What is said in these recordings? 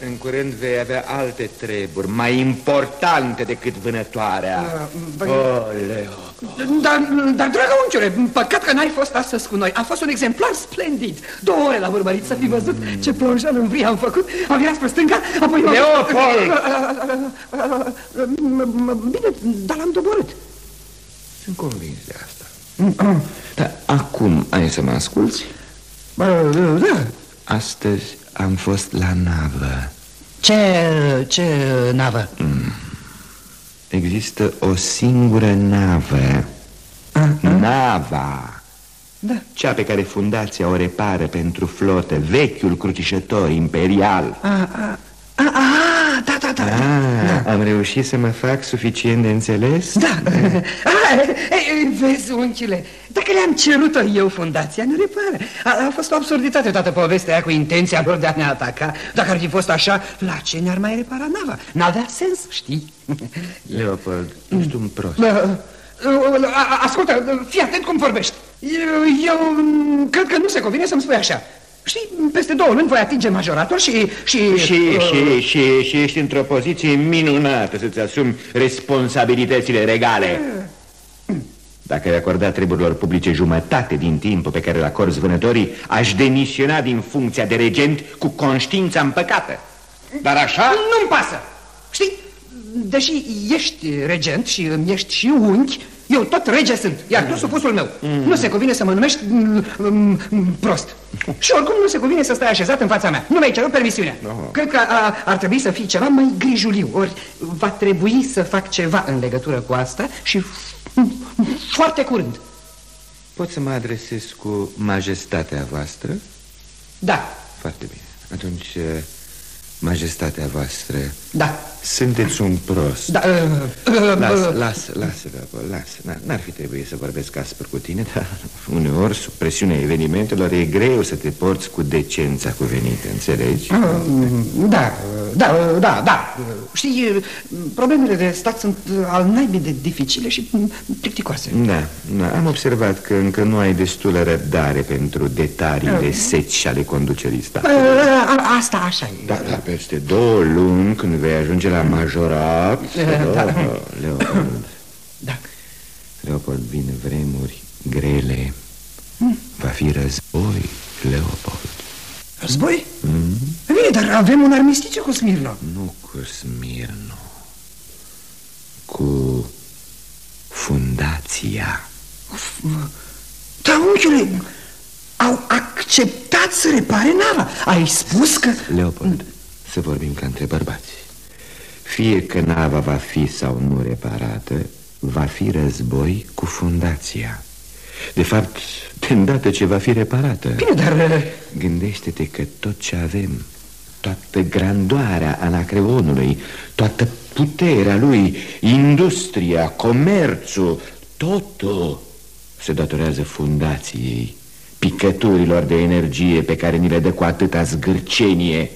În curând vei avea alte treburi Mai importante decât vânătoarea. Uh, oh, Leo Dar, dar dragă unchiule Păcat că n-ai fost astăzi cu noi. A fost un exemplar splendid. Două ore l-am urmărit să fi văzut Ce plonjan în vrie am făcut. Am virat spre stânga Apoi Leopold! Bine, dar l-am doborât. Sunt convins de asta. Dar acum ai să mă asculți? Da. Astăzi am fost la navă Ce, ce navă? Mm. Există o singură navă uh -huh. Nava da. Cea pe care fundația o repară pentru flotă Vechiul crucișător imperial a, a, a, a, da, da, da, a, da Am reușit să mă fac suficient de înțeles? Da a, Vezi, unchile Dacă le-am cerut-o eu fundația, ne repară a, a fost o absurditate toată povestea aia cu intenția lor de a ne ataca Dacă ar fi fost așa, la ce ne-ar mai repara nava? N-avea sens, știi? Leopold, ești un prost da. Ascultă, fii atent cum vorbești Eu cred că nu se convine să-mi spui așa Știi, peste două luni voi atinge majoratul și... Și, și, uh... și, și, și ești într-o poziție minunată să-ți asumi responsabilitățile regale Dacă ai acordat treburilor publice jumătate din timpul pe care îl acorzi vânătorii Aș demisiona din funcția de regent cu conștiința împăcată. Dar așa... Nu-mi pasă. Știi, deși ești regent și îmi ești și unchi eu tot rege sunt, iar tu supusul meu mm. Nu se cuvine să mă numești mm, mm, prost. Și oricum nu se cuvine să stai așezat în fața mea. Nu mi-ai cerut permisiunea. No. Cred că a, ar trebui să fii ceva mai grijuliu. Ori va trebui să fac ceva în legătură cu asta Și foarte curând. Pot să mă adresez cu majestatea voastră? Da. Foarte bine. Atunci, majestatea voastră. Da. Sunteți un prost. Da, uh, uh, Lasă, lasă, lasă, lasă. N-ar fi trebuit să vorbesc aspăr cu tine Dar uneori, sub presiunea evenimentelor E greu să te porți cu decența cuvenită, înțelegi? Uh, da, da, da, da. Știi, problemele de stat sunt al naibii de dificile și plicticoase. Da, da, am observat că încă nu ai destulă răbdare Pentru detaliile seci ale conducerii statului. Asta așa e. Da, da, peste două luni când vei ajunge la la majorat da. Leopold. Da. Leopold, vin vremuri grele. Hmm. Va fi război, Leopold. Război? Mm? Bine, dar avem un armistițiu cu Smirno Nu cu Smirno Cu fundația. Da, unchiule Au acceptat să repare nava. Ai spus că... Leopold, să vorbim ca între bărbați. Fie că nava va fi sau nu reparată, va fi război cu fundația. De fapt, de îndată ce va fi reparată. Bine, dar... Uh, Gândește-te că tot ce avem Toată grandoarea Anacreonului Toată puterea lui Industria, comerțul Totul se datorează fundației Picăturilor de energie pe care ni le dă cu atâta zgârcenie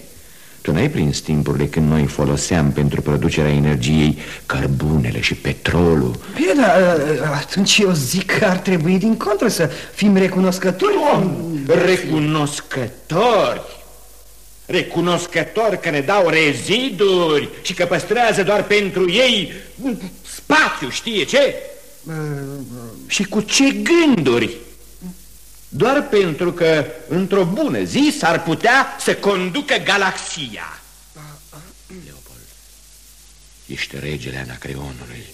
tu n-ai prins timpurile când noi foloseam pentru producerea energiei cărbunele și petrolul Bine, dar ă, atunci eu zic că ar trebui din contră să fim recunoscători Om, Recunoscători? Recunoscători că ne dau reziduri și că păstrează doar pentru ei spațiu, știe ce? Și cu ce gânduri? Doar pentru că într-o bună zi s-ar putea să conducă galaxia Leopold, ești regele Anacreonului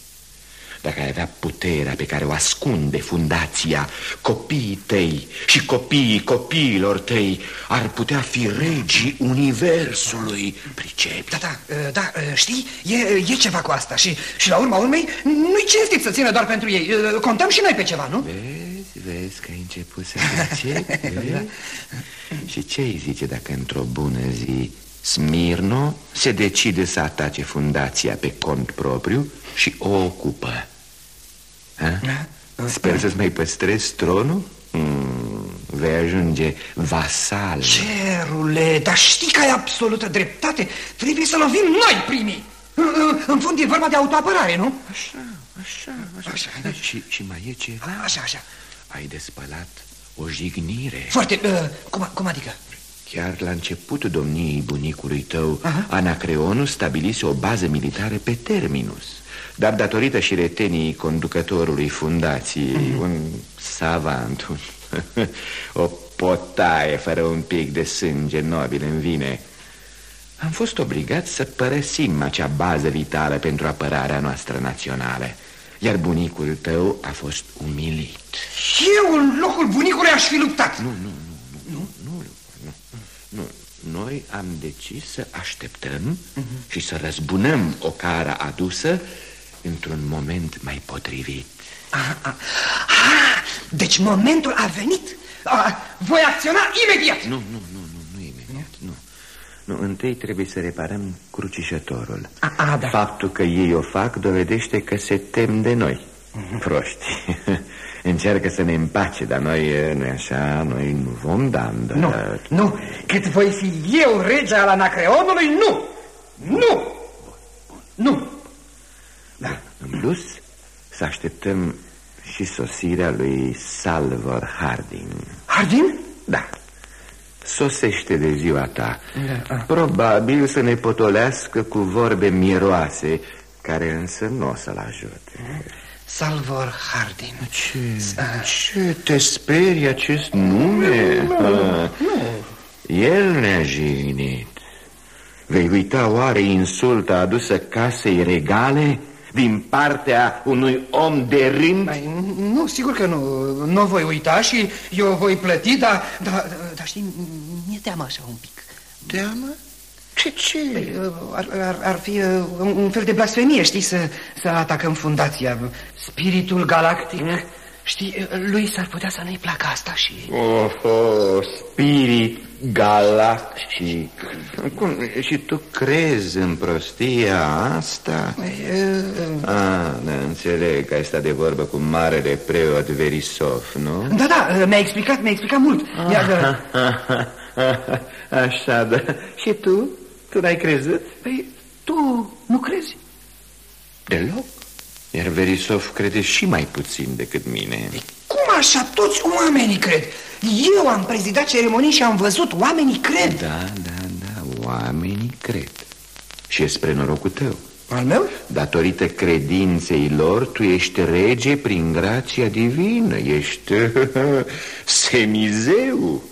Dacă ai avea puterea pe care o ascunde fundația Copiii tăi și copiii copiilor tăi Ar putea fi regii universului Pricepi? Da, da, da, știi, e, e ceva cu asta Și, și la urma urmei nu-i cinstit să țină doar pentru ei Contăm și noi pe ceva, nu? Vezi? Vezi că ai început să da. Și ce îi zice dacă într-o bună zi Smirno se decide să atace fundația pe cont propriu și o ocupă ha? Da. Sper să-ți mai păstrezi tronul? Mm, vei ajunge vasal Cerule, dar știi că ai absolută dreptate Trebuie să lovim noi primii În fond e vorba de autoapărare, nu? Așa, așa, așa, așa. Și, și mai e ceva? Așa, așa ai de spălat o jignire Foarte, uh, cum, cum adică? Chiar la începutul domniei bunicului tău, Aha. Anacreonul stabilise o bază militară pe Terminus. Dar datorită și retenii conducătorului fundației, mm -hmm. un savant, un, o potaie fără un pic de sânge nobil în vine, am fost obligat să părăsim acea bază vitală pentru apărarea noastră națională. Iar bunicul tău a fost umilit. Eu în locul bunicului aș fi luptat. Nu, nu, nu, nu, nu, nu, nu. Noi am decis să așteptăm uh mhm. -huh. și să răzbunăm o cara adusă într-un moment mai potrivit. Ah, ah, ah, deci momentul a venit. Ah, voi acționa imediat. Nu, nu, nu, nu, nu imediat, nu. Nu, întâi trebuie să reparăm crucișătorul. A, a, da. Faptul că ei o fac dovedește că se tem de noi. Uh mhm. -huh. Proști. Încearcă să ne împace, dar noi, nu așa, noi nu vom da Nu, nu, cât voi fi eu regea al Anacreonului, nu! Nu! Nu! Da. În plus, să așteptăm și sosirea lui Salvor Harding. Harding? Da. Sosește de ziua ta. Da. Probabil să ne potolească cu vorbe miroase, care însă nu o să-l ajute. Salvor Harding. Ce, ce te sperie acest nume? Nu, nu, nu. El ne-a jignit. Vei uita oare insulta adusă casei regale? Din partea unui om de rând? Nu, sigur că nu. Nu voi uita și eu voi plăti, dar, dar, dar știi, mi-e teamă așa un pic. Teamă? Ce, ce? Păi, ar, ar, ar fi uh, un fel de blasfemie, știi, să, să atacăm fundația. Spiritul galactic... Mm? Știi, lui s-ar putea să nu-i placă asta și... Oh, oh, spirit galactic. Cum? Și tu crezi în prostia asta? Uh, ah, da, înțeleg că ai stat de vorbă cu marele preot Verisov, nu? Da, da, mi-a explicat, mi-a explicat mult. Ah, Iar, Așa, da. Și tu? Tu n-ai crezut? Păi, tu nu crezi? Deloc. Iar Verisov crede și mai puțin decât mine. De Cum așa? Toți oamenii cred? Eu am prezidat ceremonii și am văzut Oamenii cred. Da, da, da, oamenii cred. Și e spre norocul tău. Al meu? Datorită credinței lor, tu ești rege prin grația divină. Ești semizeu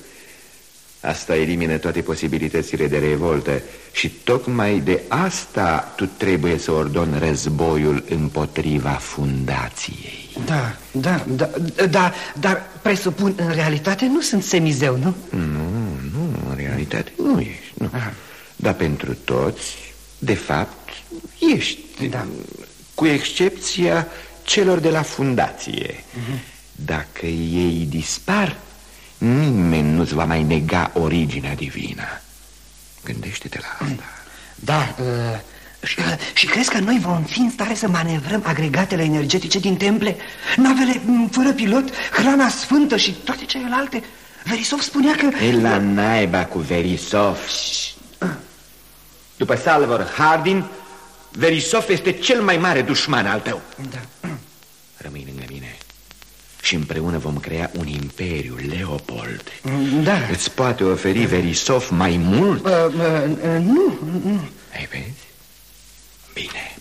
Asta elimină toate posibilitățile de revoltă și tocmai de asta tu trebuie să ordoni războiul împotriva fundației. Da, da, da, da, dar presupun în realitate nu sunt semizeu, nu? Nu, nu, în realitate nu ești, nu. Aha. Dar pentru toți, de fapt, ești. Da. Cu excepția celor de la fundație. Uh mhm. -huh. Dacă ei dispar, Nimeni nu-ți va mai nega originea divină. Gândește-te la asta. Da, uh, și, uh, și crezi că noi vom fi în stare să manevrăm agregatele energetice din temple? Navele mm, fără pilot, hrana sfântă și toate celelalte? Verisov spunea că... E la naiba cu Verisov. După Salvor Hardin, Verisov este cel mai mare dușman al tău. Da. Rămâi lângă mine și împreună vom crea un imperiu, Leopold. Da. Îți poate oferi Verisov mai mult? Uh, uh, uh, nu, nu. Ai vezi? Bine.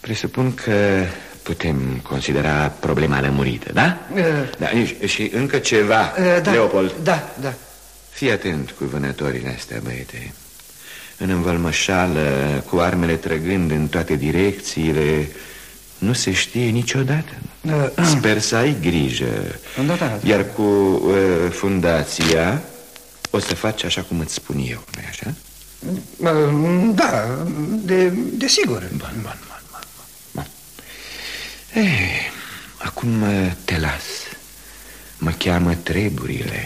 Presupun că putem considera problema lămurită, da? Uh, da și încă ceva, uh, da, Leopold. Da, da. Fii atent cu vânătorile astea, băiete. În învălmășală, cu armele trăgând în toate direcțiile nu se știe niciodată da. Sper să ai grijă da, da, da. Iar cu uh, fundația O să faci așa cum îți spun eu, nu-i așa? Da, de, de sigur Bun, bun, bun, bun, bun. Eh, Acum uh, te las Mă cheamă treburile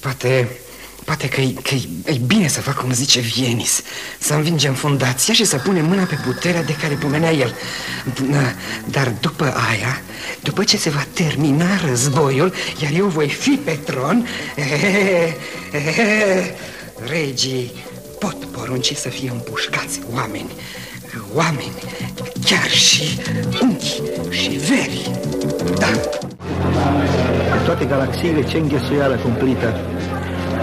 Poate Poate că e, că e bine să fac cum zice Vienis Să învingem fundația și să punem mâna pe puterea de care pomenea el. Dar după aia, după ce se va termina războiul Iar eu voi fi pe tron e, e, Regii pot porunci să fie împușcați oameni Oameni, chiar și unchi și veri. Da. Toate galaxiile, ce înghesuială cumplită.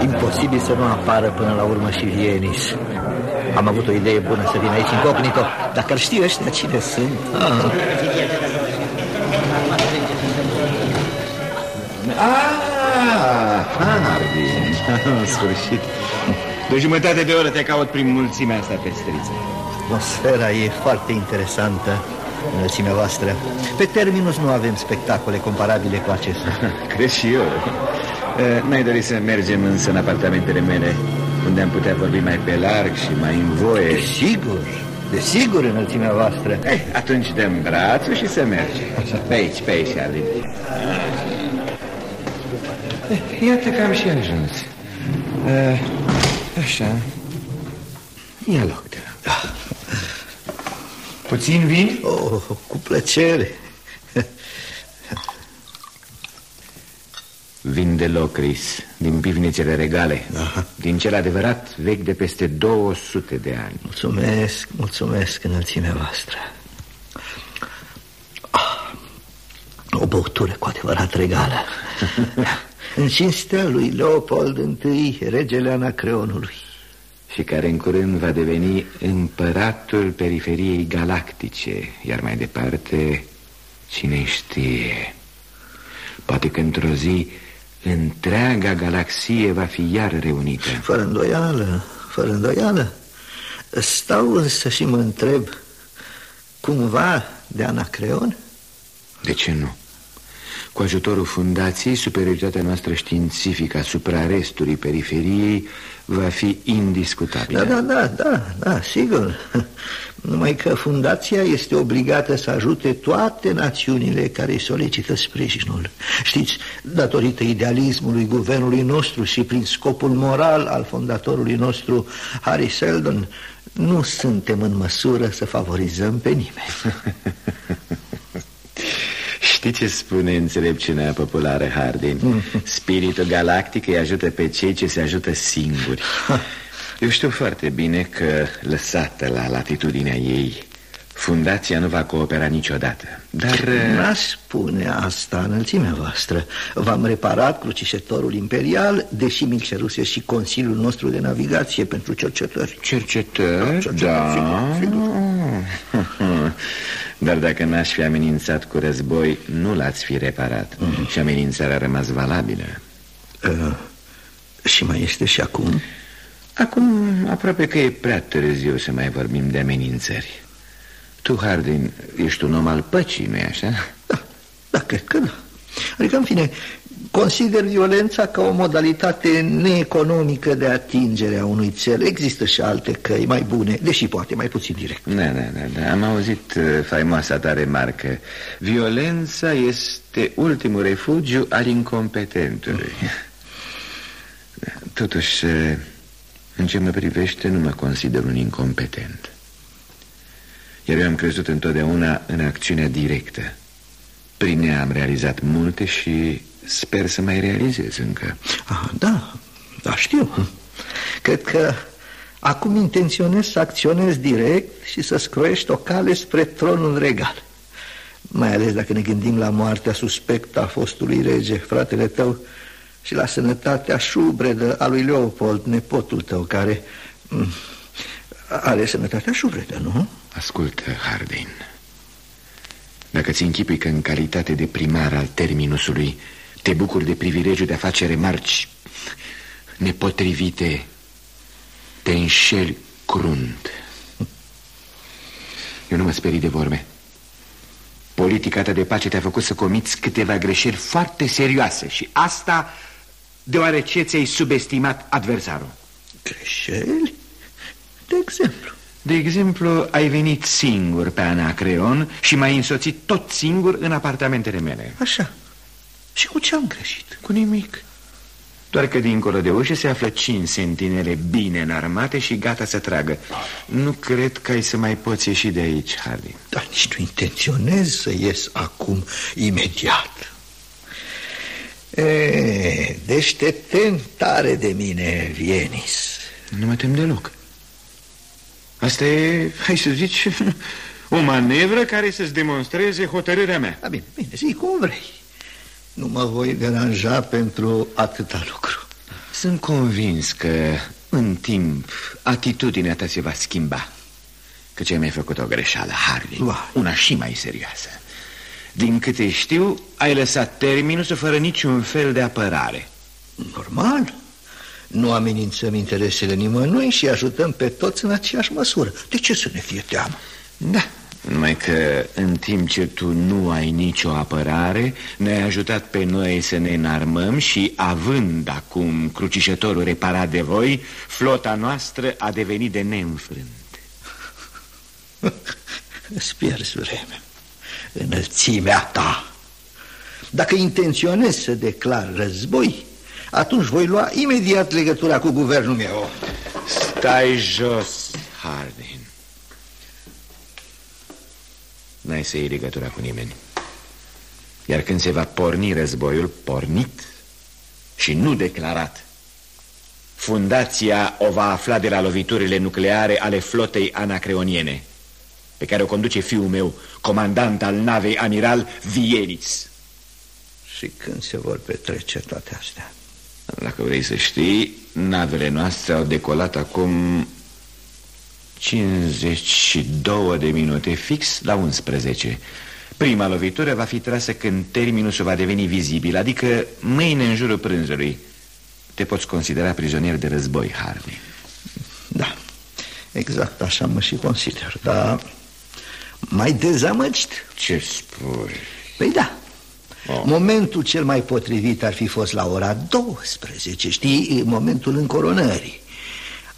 Imposibil să nu apară până la urmă și Vienis. Am avut o idee bună să vin aici incognito. Dacă ar ști ăștia cine sunt... Ah. Ah, Hardy, în sfârșit. De o jumătate de oră te caut prin mulțimea asta pestriță. Atmosfera e foarte interesantă, înălțimea voastră. Pe terminus nu avem spectacole comparabile cu acestea. Cred și eu. N-ai dorit să mergem însă în apartamentele mele, unde am putea vorbi mai pe larg și mai în voie. Desigur, desigur, înălțimea voastră. Eh, atunci dăm brațul și să mergem. Pe aici, pe aici, Alin. Eh, iată că am și ajuns. Uh, așa. Ia loc, te rog. Puțin vin? Oh, cu plăcere. Vin de locris, din pivnițele regale, Aha. din cel adevărat vechi de peste 200 de ani. Mulțumesc, mulțumesc înălțimea voastră. Ah, o băutură cu adevărat regală. în cinstea lui Leopold I, regele Anacreonului. Și care în curând va deveni împăratul periferiei galactice, iar mai departe, cine știe... Poate că într-o zi întreaga galaxie va fi iar reunită. Fără îndoială, fără îndoială. Stau însă și mă întreb, cumva de Anacreon? De ce nu? Cu ajutorul fundației, superioritatea noastră științifică asupra restului periferiei va fi indiscutabilă. Da, da, da, da, da, sigur. Numai că fundația este obligată să ajute toate națiunile care îi solicită sprijinul. Știți, datorită idealismului guvernului nostru și prin scopul moral al fondatorului nostru, Harry Seldon, nu suntem în măsură să favorizăm pe nimeni. Știi ce spune înțelepciunea populară, Hardin? Mm. Spiritul galactic îi ajută pe cei ce se ajută singuri. Eu știu foarte bine că, lăsată la latitudinea ei, fundația nu va coopera niciodată. Dar... N-aș spune asta înălțimea voastră. V-am reparat crucișătorul imperial, deși mi ceruse și Consiliul nostru de Navigație pentru cercetări. Cercetări? Da, cercetări da. Sigur, sigur. Dar dacă n-aș fi amenințat cu război, nu l-ați fi reparat mm -hmm. Și amenințarea a rămas valabilă uh, Și mai este și acum? Acum aproape că e prea târziu să mai vorbim de amenințări Tu, Hardin, ești un om al păcii, nu-i așa? Da, da, cred că da Adică, în fine, Consider violența ca o modalitate neeconomică de atingere a unui cel. Există și alte căi mai bune, deși poate mai puțin direct. Da, da, da, da. am auzit uh, faimoasa ta remarcă. Violența este ultimul refugiu al incompetentului. Totuși, uh, în ce mă privește, nu mă consider un incompetent. Iar eu am crezut întotdeauna în acțiunea directă. Prin ea am realizat multe și Sper să mai realizez încă. Ah, Da, da, știu. Cred că acum intenționez să acționez direct Și să scroiești o cale spre tronul regal. Mai ales dacă ne gândim la moartea suspectă a fostului rege, fratele tău Și la sănătatea șubredă a lui Leopold, nepotul tău Care mm, are sănătatea șubredă, nu? Ascultă, Hardin. Dacă ți închipui că în calitate de primar al terminusului te bucuri de privilegiul de a face remarci nepotrivite. Te înșeli crunt. Eu nu mă sperii de vorbe. Politica ta de pace te-a făcut să comiți câteva greșeli foarte serioase și asta deoarece ți-ai subestimat adversarul. Greșeli? De exemplu? De exemplu, ai venit singur pe Anacreon și m-ai însoțit tot singur în apartamentele mele. Așa. Și cu ce am greșit? Cu nimic. Doar că dincolo de ușă se află cinci sentinele bine înarmate și gata să tragă. Nu cred că ai să mai poți ieși de aici, Hardy. Dar nici nu intenționez să ies acum imediat. E, deci te tem tare de mine, Vienis. Nu mă tem deloc. Asta e, hai să zici, o manevră care să-ți demonstreze hotărârea mea. A, bine, bine, zi cum vrei. Nu mă voi deranja pentru atâta lucru. Sunt convins că în timp atitudinea ta se va schimba. Că ce mi-ai făcut o greșeală, Harley Vai. Una și mai serioasă. Din câte știu, ai lăsat terminul să fără niciun fel de apărare. Normal. Nu amenințăm interesele nimănui și ajutăm pe toți în aceeași măsură. De ce să ne fie teamă? Da, numai că în timp ce tu nu ai nicio apărare Ne-ai ajutat pe noi să ne înarmăm Și având acum crucișătorul reparat de voi Flota noastră a devenit de neînfrânt. Îți pierzi vreme Înălțimea ta. Dacă intenționezi să declar război Atunci voi lua imediat legătura cu guvernul meu. Stai jos, Hardin N-ai să iei legătura cu nimeni Iar când se va porni războiul, pornit și nu declarat Fundația o va afla de la loviturile nucleare ale flotei anacreoniene Pe care o conduce fiul meu, comandant al navei amiral Vienis Și când se vor petrece toate astea? Dacă vrei să știi, navele noastre au decolat acum 52 de minute fix la 11 Prima lovitură va fi trasă când terminus va deveni vizibil Adică mâine în jurul prânzului. Te poți considera prizonier de război, Harley Da, exact așa mă și consider Dar mai dezamăgit? Ce spui? Păi da Oh. Momentul cel mai potrivit ar fi fost la ora 12 Știi, momentul încoronării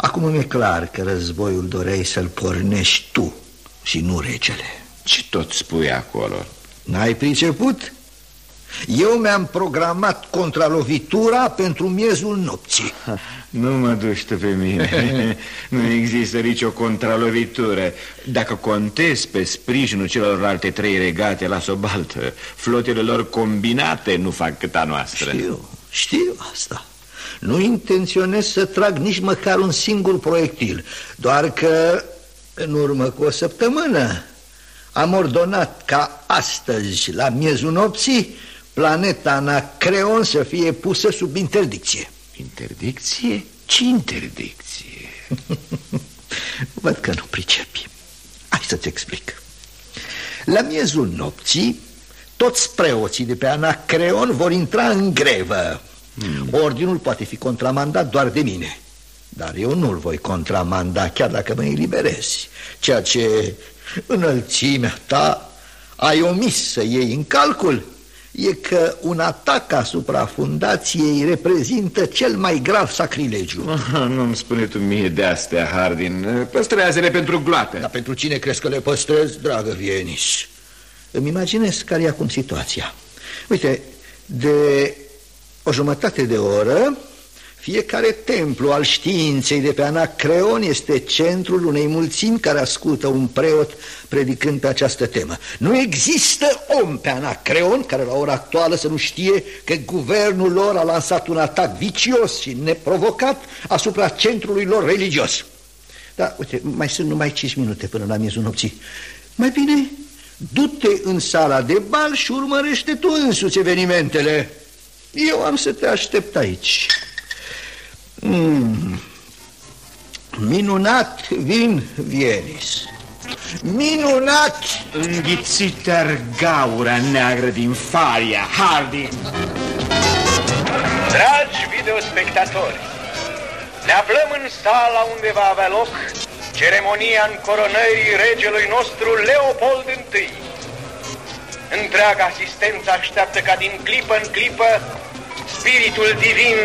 Acum mi-e clar că războiul doreai să-l pornești tu și nu regele. Ce tot spui acolo? N-ai priceput? Eu mi-am programat contralovitura pentru miezul nopții. Nu mă duci tu pe mine. Nu există nicio contralovitură. Dacă contezi pe sprijinul celorlalte trei regate la sobaltă Flotele lor combinate nu fac cât a noastră. Știu, știu asta Nu intenționez să trag nici măcar un singur proiectil Doar că în urmă cu o săptămână Am ordonat ca astăzi, la miezul nopții Planeta Anacreon să fie pusă sub interdicție Interdicție? Ce interdicție? Văd că nu pricepi Hai să-ți explic La miezul nopții Toți preoții de pe Anacreon vor intra în grevă hmm. Ordinul poate fi contramandat doar de mine Dar eu nu-l voi contramanda chiar dacă mă eliberezi. Ceea ce înălțimea ta ai omis să iei în calcul e că un atac asupra fundației reprezintă cel mai grav sacrilegiu. Nu-mi spune tu mie de astea, Hardin. Păstrează-le pentru gloată. Dar pentru cine crezi că le păstrez, dragă Vienis? Îmi imaginez care e acum situația. Uite, de o jumătate de oră fiecare templu al științei de pe Anacreon este centrul unei mulțimi care ascultă un preot predicând pe această temă. Nu există om pe Anacreon care la ora actuală să nu știe că guvernul lor a lansat un atac vicios și neprovocat asupra centrului lor religios. Da, uite, mai sunt numai 5 minute până la miezul nopții. Mai bine, du-te în sala de bal și urmărește tu însuți evenimentele. Eu am să te aștept aici. Mm. Minunat vin Vienis Minunat Înghițit gaura neagră din Faria, Hardin Dragi videospectatori Ne aflăm în sala unde va avea loc Ceremonia încoronării regelui nostru Leopold I Întreaga asistență așteaptă ca din clipă în clipă Spiritul divin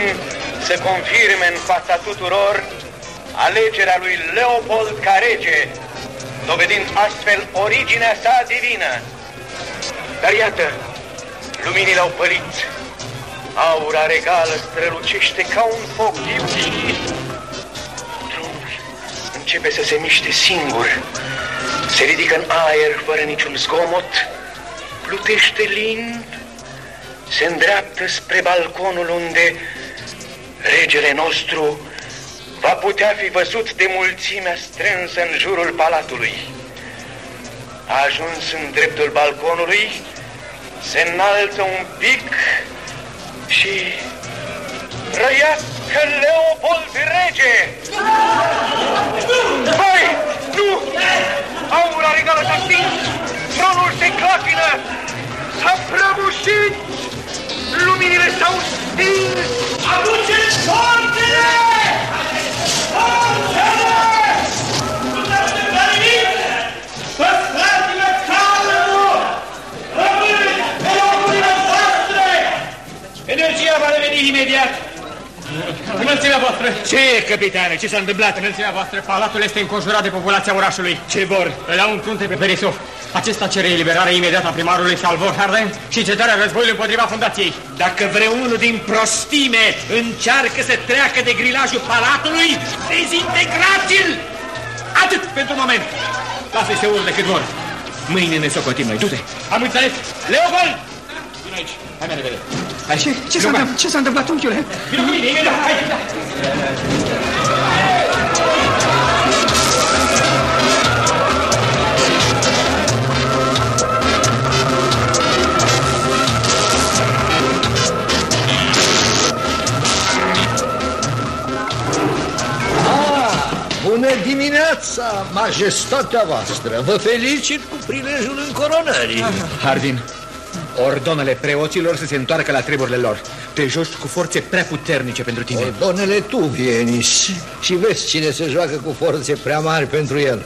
să confirme în fața tuturor alegerea lui Leopold ca rege, dovedind astfel originea sa divină. Dar iată, luminile au pălit, aura regală strălucește ca un foc viu Tronul începe să se miște singur, se ridică în aer fără niciun zgomot, plutește lind, se îndreaptă spre balconul unde regele nostru va putea fi văzut de mulțimea strânsă în jurul palatului. A ajuns în dreptul balconului, se înalță un pic și răiască Leopold Rege! Hai, nu! Aura regală s-a stins, tronul se clatină, s-a prăbușit, luminile s-au stins! Aduceți forțele! Forțele! Nu te nimic! Păstrați-vă calmul! Rămâneți pe locurile voastre! Energia va reveni imediat! Înălțimea voastră! Ce, capitane, ce s-a întâmplat? Înălțimea voastră, palatul este înconjurat de populația orașului. Ce vor? Îl au în frunte pe Beresov. Acesta cere eliberarea imediată a primarului Salvor Harden și cetarea războiului împotriva fundației. Dacă vreunul din prostime încearcă să treacă de grilajul palatului, dezintegrați-l! Atât pentru moment! Lasă-i să urle cât vor. Mâine ne socotim noi. Du-te! Am înțeles? Leopold! Vino aici. Hai mai repede. Hai, Ce, ce s-a întâmplat, ce s-a întâmplat, unchiule? Vino cu mine, imediat. Hai. Bună dimineața, majestatea voastră! Vă felicit cu prilejul încoronării. Hardin, ordonele preoților să se întoarcă la treburile lor. Te joci cu forțe prea puternice pentru tine. Ordonele tu, Vienis, și vezi cine se joacă cu forțe prea mari pentru el.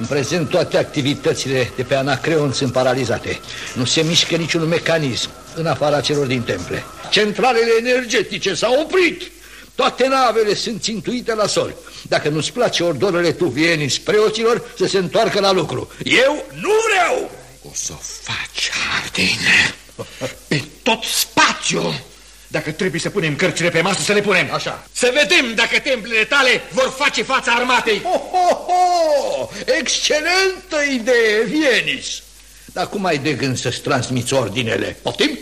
În prezent toate activitățile de pe Anacreon sunt paralizate. Nu se mișcă niciun mecanism în afara celor din temple. Centralele energetice s-au oprit. Toate navele sunt țintuite la sol. Dacă nu-ți place ordonele tu, Vienis, preoților, să se întoarcă la lucru. Eu nu vreau! O să o faci, Hardin, pe tot spațiul. Dacă trebuie să punem cărțile pe masă, să le punem. Așa. Să vedem dacă templele tale vor face fața armatei. Ho, ho, ho! Excelentă idee, Vienis! Dar cum ai de gând să-ți transmiți ordinele? Poftim?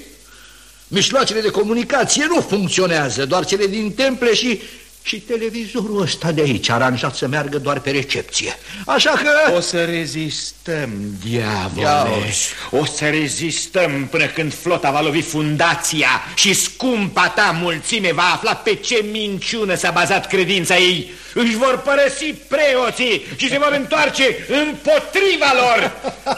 Mijloacele de comunicație nu funcționează, doar cele din temple și... Și televizorul ăsta de aici, aranjat să meargă doar pe recepție. Așa că... O să rezistăm, diavole. Ia uzi. O să rezistăm până când flota va lovi fundația și scumpa ta mulțime va afla pe ce minciună s-a bazat credința ei. Își vor părăsi preoții și se vor întoarce împotriva lor.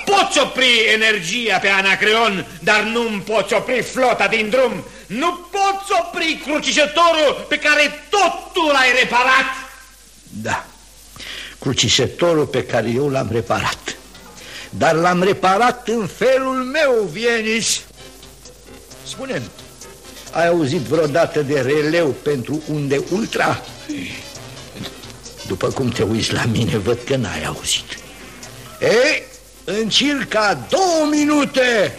Poți opri energia pe Anacreon, dar nu poți opri flota din drum. Nu poți opri crucișătorul pe care tot tu l-ai reparat. Da, crucișătorul pe care eu l-am reparat. Dar l-am reparat în felul meu, Vienis. spune ai auzit vreodată de releu pentru unde ultra? După cum te uiți la mine, văd că n-ai auzit. Ei, în circa două minute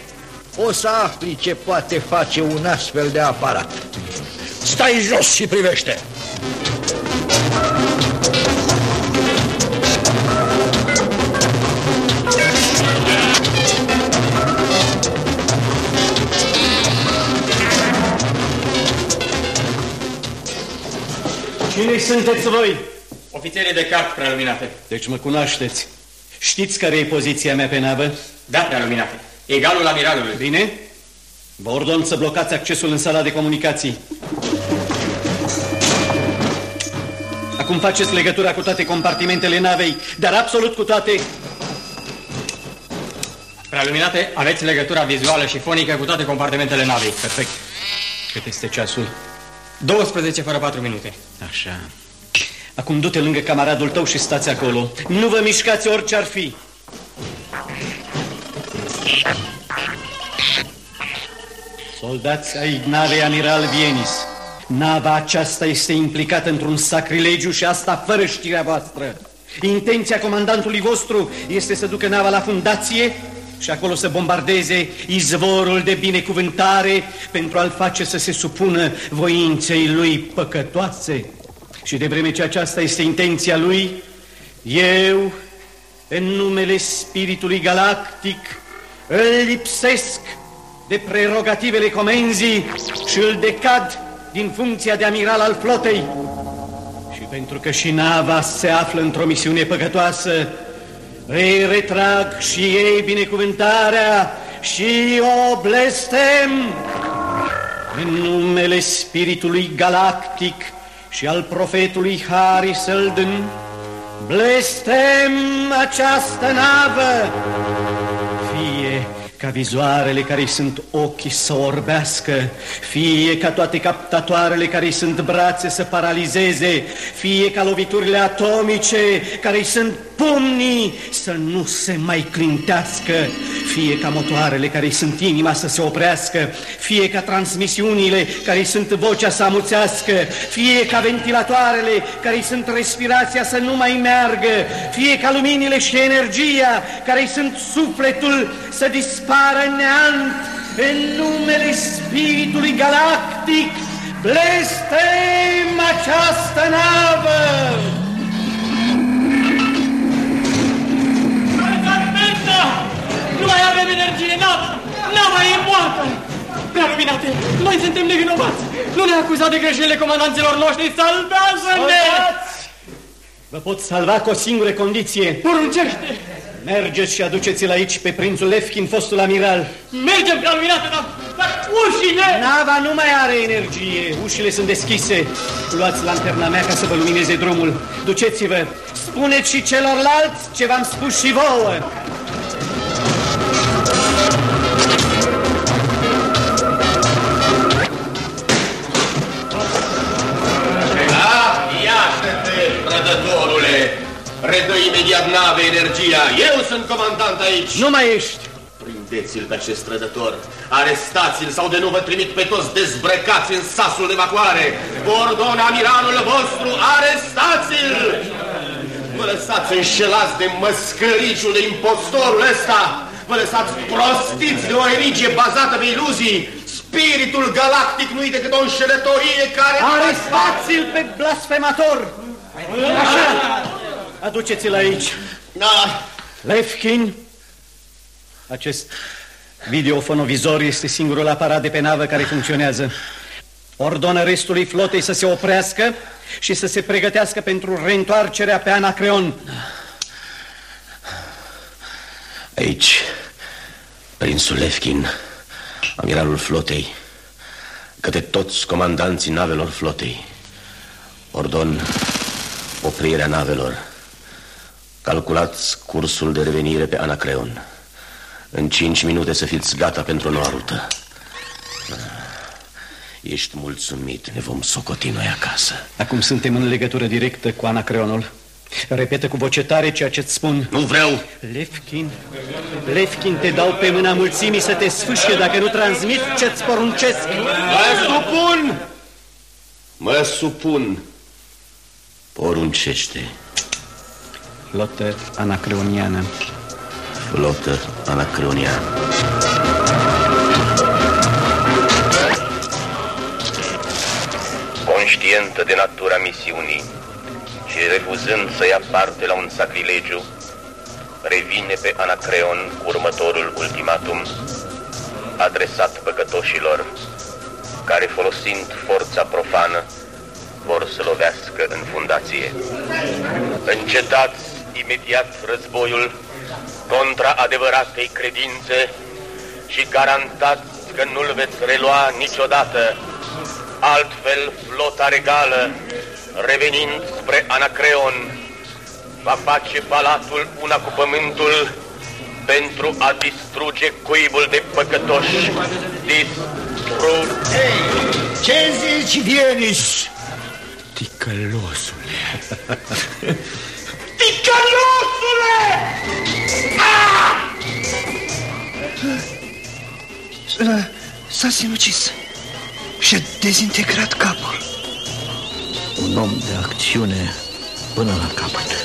o să afli ce poate face un astfel de aparat. Stai jos și privește! Cine sunteți voi? Ofițerii de cap, preluminate. Deci mă cunoașteți. Știți care e poziția mea pe navă? Da, preluminate. Egalul amiralului. Bine? Vă ordon să blocați accesul în sala de comunicații. Acum faceți legătura cu toate compartimentele navei, dar absolut cu toate. Preluminate, aveți legătura vizuală și fonică cu toate compartimentele navei. Perfect. Cât este ceasul? 12 fără 4 minute. Așa. Acum du-te lângă camaradul tău și stați acolo. Nu vă mișcați orice ar fi. Soldați ai navei Amiral Vienis. Nava aceasta este implicată într-un sacrilegiu și asta fără știrea voastră. Intenția comandantului vostru este să ducă nava la fundație și acolo să bombardeze izvorul de binecuvântare pentru a-l face să se supună voinței lui păcătoase. Și de vreme ce aceasta este intenția lui, eu, în numele Spiritului Galactic, îl lipsesc de prerogativele comenzii și îl decad din funcția de amiral al flotei. Și pentru că și nava se află într-o misiune păcătoasă, îi retrag și ei binecuvântarea și o blestem. În numele Spiritului Galactic și al profetului Harry Selden, blestem această navă, fie ca vizoarele care sunt ochii să orbească, fie ca toate captatoarele care sunt brațe să paralizeze, fie ca loviturile atomice care sunt pumnii să nu se mai clintească, fie ca motoarele care sunt inima să se oprească, fie ca transmisiunile care sunt vocea să amuțească, fie ca ventilatoarele care sunt respirația să nu mai meargă, fie ca luminile și energia care sunt sufletul să dispară neant în numele Spiritului Galactic, blestem această navă! Nu mai avem energie, nava, nava e moartă! Prea luminate, noi suntem nevinovați! Nu ne acuza de greșelile comandanților noștri, salvează-ne! Vă pot salva cu o singură condiție. Poruncește! Mergeți și aduceți-l aici pe prințul Lefkin, fostul amiral. Mergem, prea luminate, dar, dar ușile! Nava nu mai are energie, ușile sunt deschise. Luați lanterna mea ca să vă lumineze drumul. Duceți-vă, spuneți și celorlalți ce v-am spus și vouă. Prădătorule! Redă imediat nave energia. Eu sunt comandant aici. Nu mai ești. Prindeți-l pe acest trădător. Arestați-l sau de nu vă trimit pe toți dezbrăcați în sasul de evacuare. Ordon amiralul vostru, arestați-l! Vă lăsați înșelați de măscăriciul, de impostorul ăsta. Vă lăsați prostiți de o religie bazată pe iluzii. Spiritul galactic nu-i decât o înșelătorie care... Arestați-l pe blasfemator! Așa! Aduceți-l aici. Da, Lefkin, acest videofonovizor este singurul aparat de pe navă care funcționează. Ordonă restului flotei să se oprească și să se pregătească pentru reîntoarcerea pe Anacreon. Aici, prințul Lefkin, amiralul flotei, către toți comandanții navelor flotei. Ordon oprirea navelor. Calculați cursul de revenire pe Anacreon. În cinci minute să fiți gata pentru noua rută. Ești mulțumit, ne vom socoti noi acasă. Acum suntem în legătură directă cu Anacreonul. Repetă cu voce tare ceea ce-ți spun. Nu vreau! Lefkin, Lefkin, te dau pe mâna mulțimii să te sfâșie dacă nu transmit ce-ți poruncesc. Mă supun! Mă supun! Poruncește. Flotă anacreoniană. Flotă anacreoniană. Conștientă de natura misiunii și refuzând să ia parte la un sacrilegiu, revine pe Anacreon cu următorul ultimatum adresat păcătoșilor, care folosind forța profană vor să lovească în fundație. Încetați imediat războiul contra adevăratei credințe și garantați că nu-l veți relua niciodată. Altfel, flota regală, revenind spre Anacreon, va face palatul una cu pământul pentru a distruge cuibul de păcătoși. Distruge! Ce zici, Vienis? Ticălosule! Ticălosule! S-a sinucis și-a dezintegrat capul. Un om de acțiune până la capăt.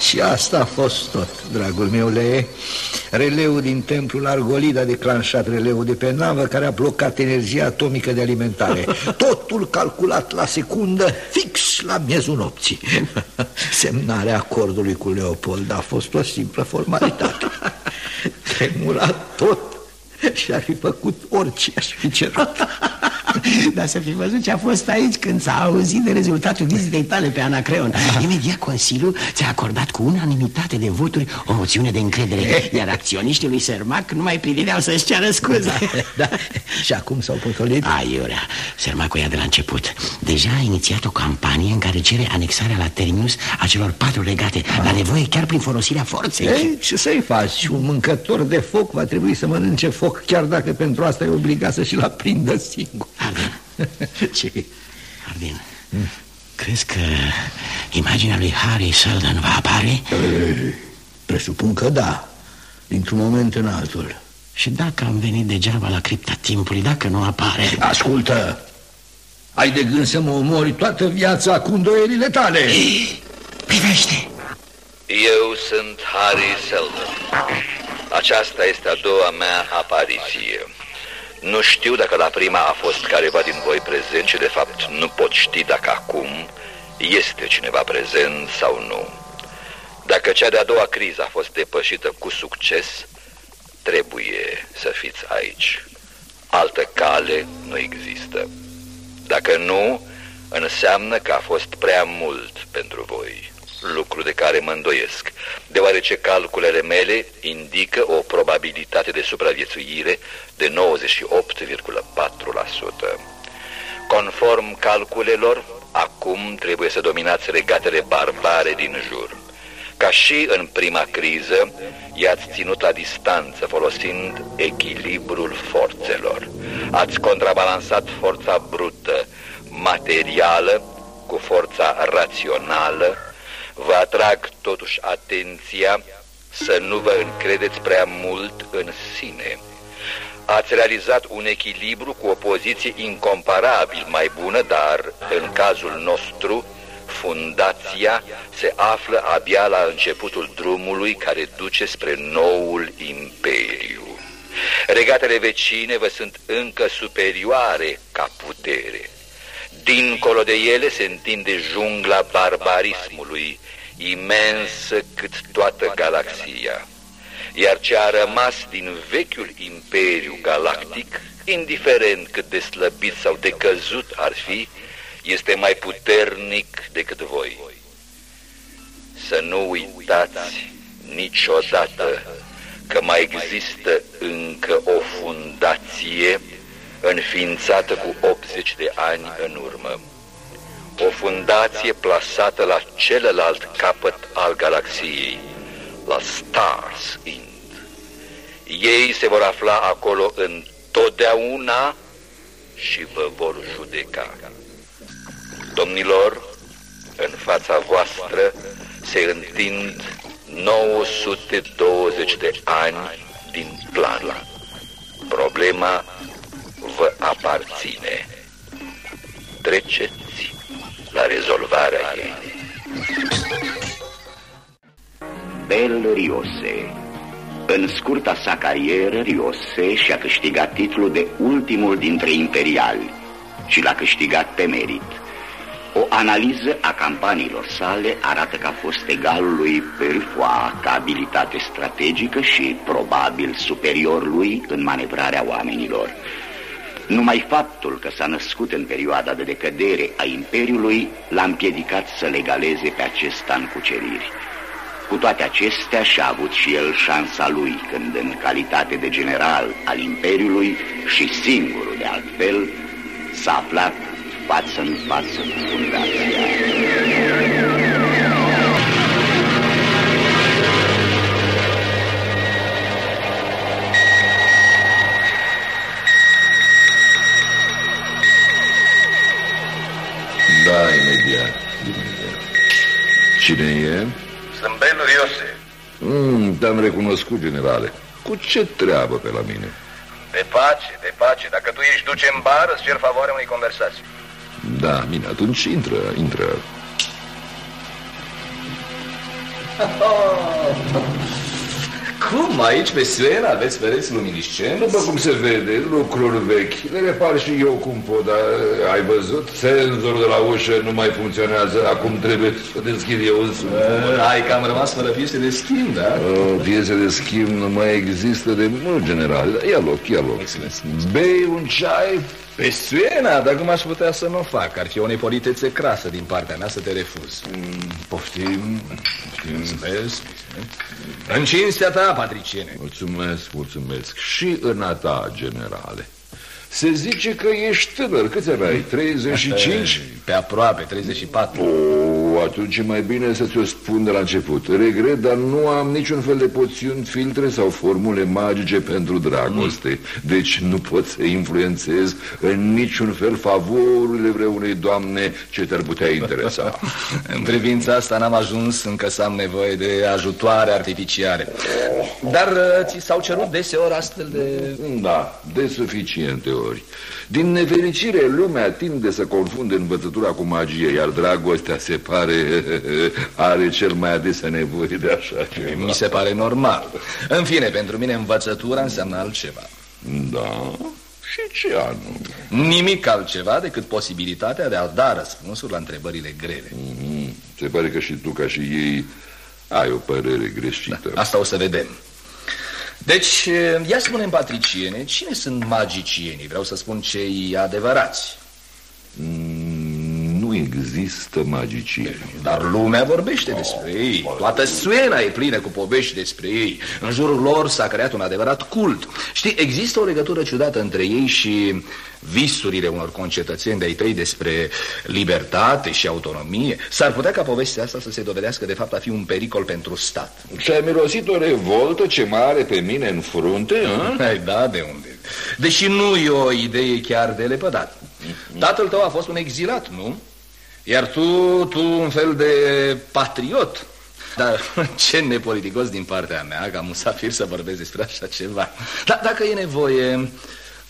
Și asta a fost tot, dragul meu, Lee. Releul din templul Argolid a declanșat releul de pe navă care a blocat energia atomică de alimentare. Totul calculat la secundă, fix la miezul nopții. Semnarea acordului cu Leopold a fost o simplă formalitate. Tremura tot și ar fi făcut orice aș fi cerut. Dar să fi văzut ce a fost aici când s-a auzit de rezultatul vizitei tale pe Anacreon Imediat Consiliul ți-a acordat cu unanimitate de voturi o moțiune de încredere Iar acționiștii lui Sermac nu mai privileau să-și ceară scuze da. Și acum s-au potolit? Aiurea, Sermacul ia de la început Deja a inițiat o campanie în care cere anexarea la terminus a celor patru legate ah. La nevoie chiar prin folosirea forței Ei, Ce să-i faci? Un mâncător de foc va trebui să mănânce foc Chiar dacă pentru asta e obligat să și-l aprindă singur Arden Ce? Arden hmm? Crezi că imaginea lui Harry Seldon va apare? Ei, presupun că da Dintr-un moment în altul Și dacă am venit degeaba la cripta timpului, dacă nu apare... Ascultă! Ai de gând să mă omori toată viața cu îndoierile tale? Ei, privește! Eu sunt Harry Seldon. Aceasta este a doua mea apariție. Nu știu dacă la prima a fost careva din voi prezent și de fapt nu pot ști dacă acum este cineva prezent sau nu. Dacă cea de-a doua criză a fost depășită cu succes, trebuie să fiți aici. Altă cale nu există. Dacă nu, înseamnă că a fost prea mult pentru voi, lucru de care mă îndoiesc, deoarece calculele mele indică o probabilitate de supraviețuire de 98,4%. Conform calculelor, acum trebuie să dominați regatele barbare din jur. Ca și în prima criză, i-ați ținut la distanță folosind echilibrul forțelor. Ați contrabalansat forța brută, materială, cu forța rațională. Vă atrag totuși atenția să nu vă încredeți prea mult în sine. Ați realizat un echilibru cu o poziție incomparabil mai bună, dar în cazul nostru fundația se află abia la începutul drumului care duce spre noul imperiu. Regatele vecine vă sunt încă superioare ca putere. Dincolo de ele se întinde jungla barbarismului, imensă cât toată galaxia. Iar ce a rămas din vechiul imperiu galactic, indiferent cât de slăbit sau de căzut ar fi, este mai puternic decât voi. Să nu uitați niciodată că mai există încă o fundație înființată cu 80 de ani în urmă. O fundație plasată la celălalt capăt al galaxiei, la Stars Ind. Ei se vor afla acolo întotdeauna și vă vor judeca. Domnilor, în fața voastră se întind 920 de ani din plan. Problema vă aparține. Treceți la rezolvarea ei. Bel Riose În scurta sa carieră, Riose și-a câștigat titlul de ultimul dintre imperiali și l-a câștigat pe merit. O analiză a campaniilor sale arată că a fost egalul lui Perifoa ca abilitate strategică și probabil superior lui în manevrarea oamenilor. Numai faptul că s-a născut în perioada de decădere a Imperiului l-a împiedicat să legaleze pe acesta în cuceriri. Cu toate acestea și-a avut și el șansa lui când în calitate de general al Imperiului și singurul de altfel s-a aflat față în față cu fundația. Da, imediat, imediat. Cine e? Sunt Ben Riose. Mm, te-am recunoscut, generale. Cu ce treabă pe la mine? De pace, de pace. Dacă tu ești duce în bar, îți cer favoarea unei conversații. Da, bine, atunci intră, intră. Cum, aici pe Suena aveți pereți luminiscenți? După cum se vede, lucruri vechi. Le repar și eu cum pot, dar ai văzut? Senzorul de la ușă nu mai funcționează. Acum trebuie să deschid eu însumi. Ai cam rămas fără piese de schimb, da? O, piese de schimb nu mai există de mult, general. Ia loc, ia loc. Excelent. Bei un ceai? Pe Suena, dar cum aș putea să nu o fac? Ar fi o nepolitețe crasă din partea mea să te refuz. Mm, poftim, poftim. Mulțumesc. În cinstea ta, patriciene. Mulțumesc, mulțumesc. Și în a ta, generale. Se zice că ești tânăr. Câți aveai? 35? Pe aproape, 34. O, atunci e mai bine să ți-o spun de la început. Regret, dar nu am niciun fel de poțiuni, filtre sau formule magice pentru dragoste. Mm. Deci nu pot să influențez în niciun fel favorurile vreunei doamne ce te-ar putea interesa. în privința asta n-am ajuns încă să am nevoie de ajutoare artificiale. Dar uh, ți s-au cerut deseori astfel de... Da, de suficiente ori. Din nefericire, lumea tinde să confunde învățătura cu magie, iar dragostea se pare are cel mai adesea nevoie de așa ceva. Mi se pare normal. În fine, pentru mine învățătura înseamnă altceva. Da? Și ce anume? Nimic altceva decât posibilitatea de a da răspunsuri la întrebările grele. Mm -hmm. Se pare că și tu, ca și ei, ai o părere greșită. Da, asta o să vedem. Deci, ia spune patriciene, cine sunt magicienii? Vreau să spun cei adevărați. Mm, nu există magicieni. Dar lumea vorbește despre ei. Toată Suena e plină cu povești despre ei. În jurul lor s-a creat un adevărat cult. Știi, există o legătură ciudată între ei și visurile unor concetățeni de-ai tăi despre libertate și autonomie. S-ar putea ca povestea asta să se dovedească de fapt a fi un pericol pentru stat. Și-ai mirosit o revoltă ce mare pe mine în frunte? Ai, da, de unde? Deși nu e o idee chiar de lepădat. Tatăl tău a fost un exilat, nu? Iar tu, tu un fel de patriot. Dar ce nepoliticos din partea mea ca musafir să vorbesc despre așa ceva. Dar dacă e nevoie...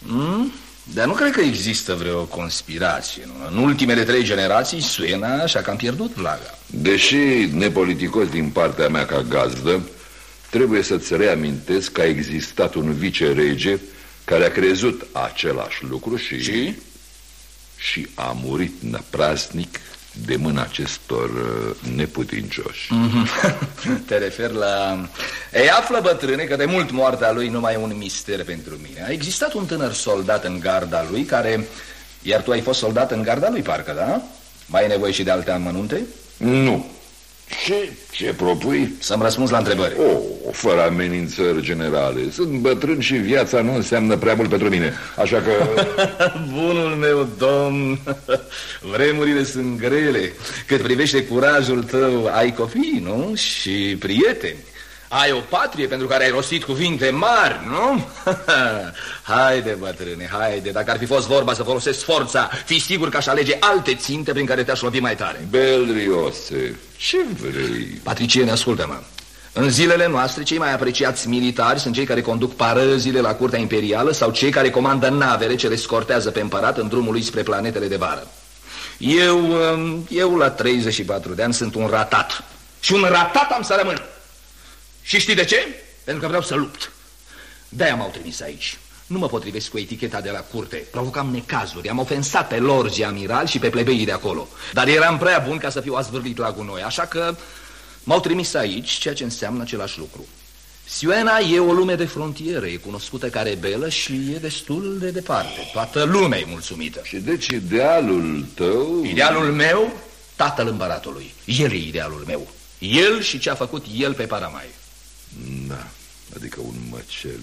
Hmm? Dar nu cred că există vreo conspirație. Nu? În ultimele trei generații, Suena și-a cam pierdut vlaga. Deși nepoliticos din partea mea ca gazdă, trebuie să-ți reamintesc că a existat un vicerege care a crezut același lucru și... Și? Și a murit năprasnic de mâna acestor uh, neputincioși. Te refer la... Ei, află, bătrâne, că de mult moartea lui nu mai e un mister pentru mine. A existat un tânăr soldat în garda lui care... Iar tu ai fost soldat în garda lui, parcă, da? Mai ai nevoie și de alte amănunte? Nu. Ce, ce propui? Să-mi răspunzi la întrebări. O, oh, fără amenințări generale. Sunt bătrân și viața nu înseamnă prea mult pentru mine. Așa că... Bunul meu domn, vremurile sunt grele. Cât privește curajul tău, ai copii, nu? Și prieteni. Ai o patrie pentru care ai rostit cuvinte mari, nu? haide, bătrâne, haide, dacă ar fi fost vorba să folosesc forța, fi sigur că aș alege alte ținte prin care te-aș lovi mai tare. Belriose, ce vrei? Patriciene, ascultă-mă. În zilele noastre, cei mai apreciați militari sunt cei care conduc parăzile la curtea imperială sau cei care comandă navele ce le scortează pe împărat în drumul lui spre planetele de vară. Eu, um, eu la 34 de ani sunt un ratat. Și un ratat am să rămân. Și știi de ce? Pentru că vreau să lupt. De-aia m-au trimis aici. Nu mă potrivesc cu eticheta de la curte. Provocam necazuri, am ofensat pe lorzi amiral și pe plebeii de acolo. Dar eram prea bun ca să fiu azvârlit la gunoi, așa că m-au trimis aici, ceea ce înseamnă același lucru. Siuena e o lume de frontieră, e cunoscută ca rebelă și e destul de departe. Toată lumea e mulțumită. Și deci idealul tău... Idealul meu? Tatăl împăratului. El e idealul meu. El și ce a făcut el pe Paramai. Da, adică un măcel.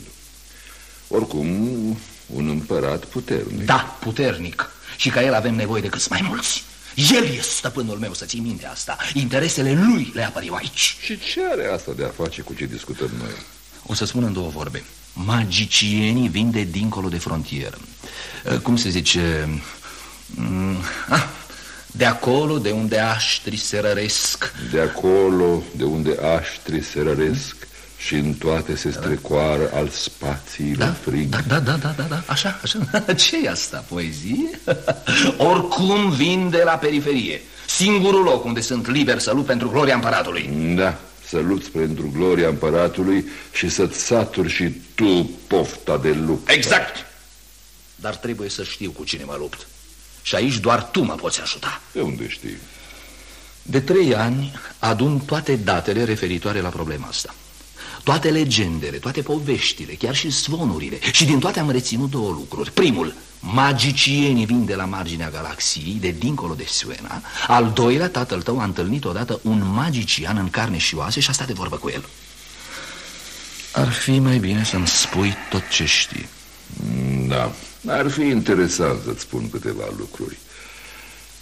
Oricum, un împărat puternic. Da, puternic. Și ca el avem nevoie de câți mai mulți. El e stăpânul meu, să ții minte asta. Interesele lui le apăr eu aici. Și ce are asta de a face cu ce discutăm noi? O să spun în două vorbe. Magicienii vin de dincolo de frontieră. Cum se zice... Mm, ah, de acolo de unde aștri se răresc. De acolo de unde aștri se răresc și în toate se strecoară al spațiilor da, frig. Da, da, da, da, da, da, așa, așa. ce e asta, poezie? Oricum vin de la periferie. Singurul loc unde sunt liber să lupt pentru gloria împăratului. Da, să lupți pentru gloria împăratului și să-ți saturi și tu pofta de luptă. Exact! Dar trebuie să știu cu cine mă lupt. Și aici doar tu mă poți ajuta. De unde știi? De trei ani adun toate datele referitoare la problema asta. Toate legendele, toate poveștile, chiar și zvonurile. Și din toate am reținut două lucruri. Primul, magicienii vin de la marginea galaxiei, de dincolo de Suena. Al doilea, tatăl tău a întâlnit odată un magician în carne și oase și a stat de vorbă cu el. Ar fi mai bine să-mi spui tot ce știi. Da, ar fi interesant să-ți spun câteva lucruri.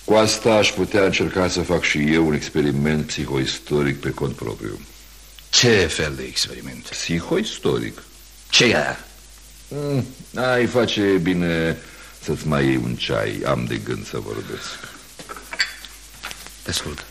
Cu asta aș putea încerca să fac și eu un experiment psihoistoric pe cont propriu. Ce fel de experiment? Psihoistoric. ce e aia? Mm, ai face bine să-ți mai iei un ceai. Am de gând să vorbesc. Te ascult.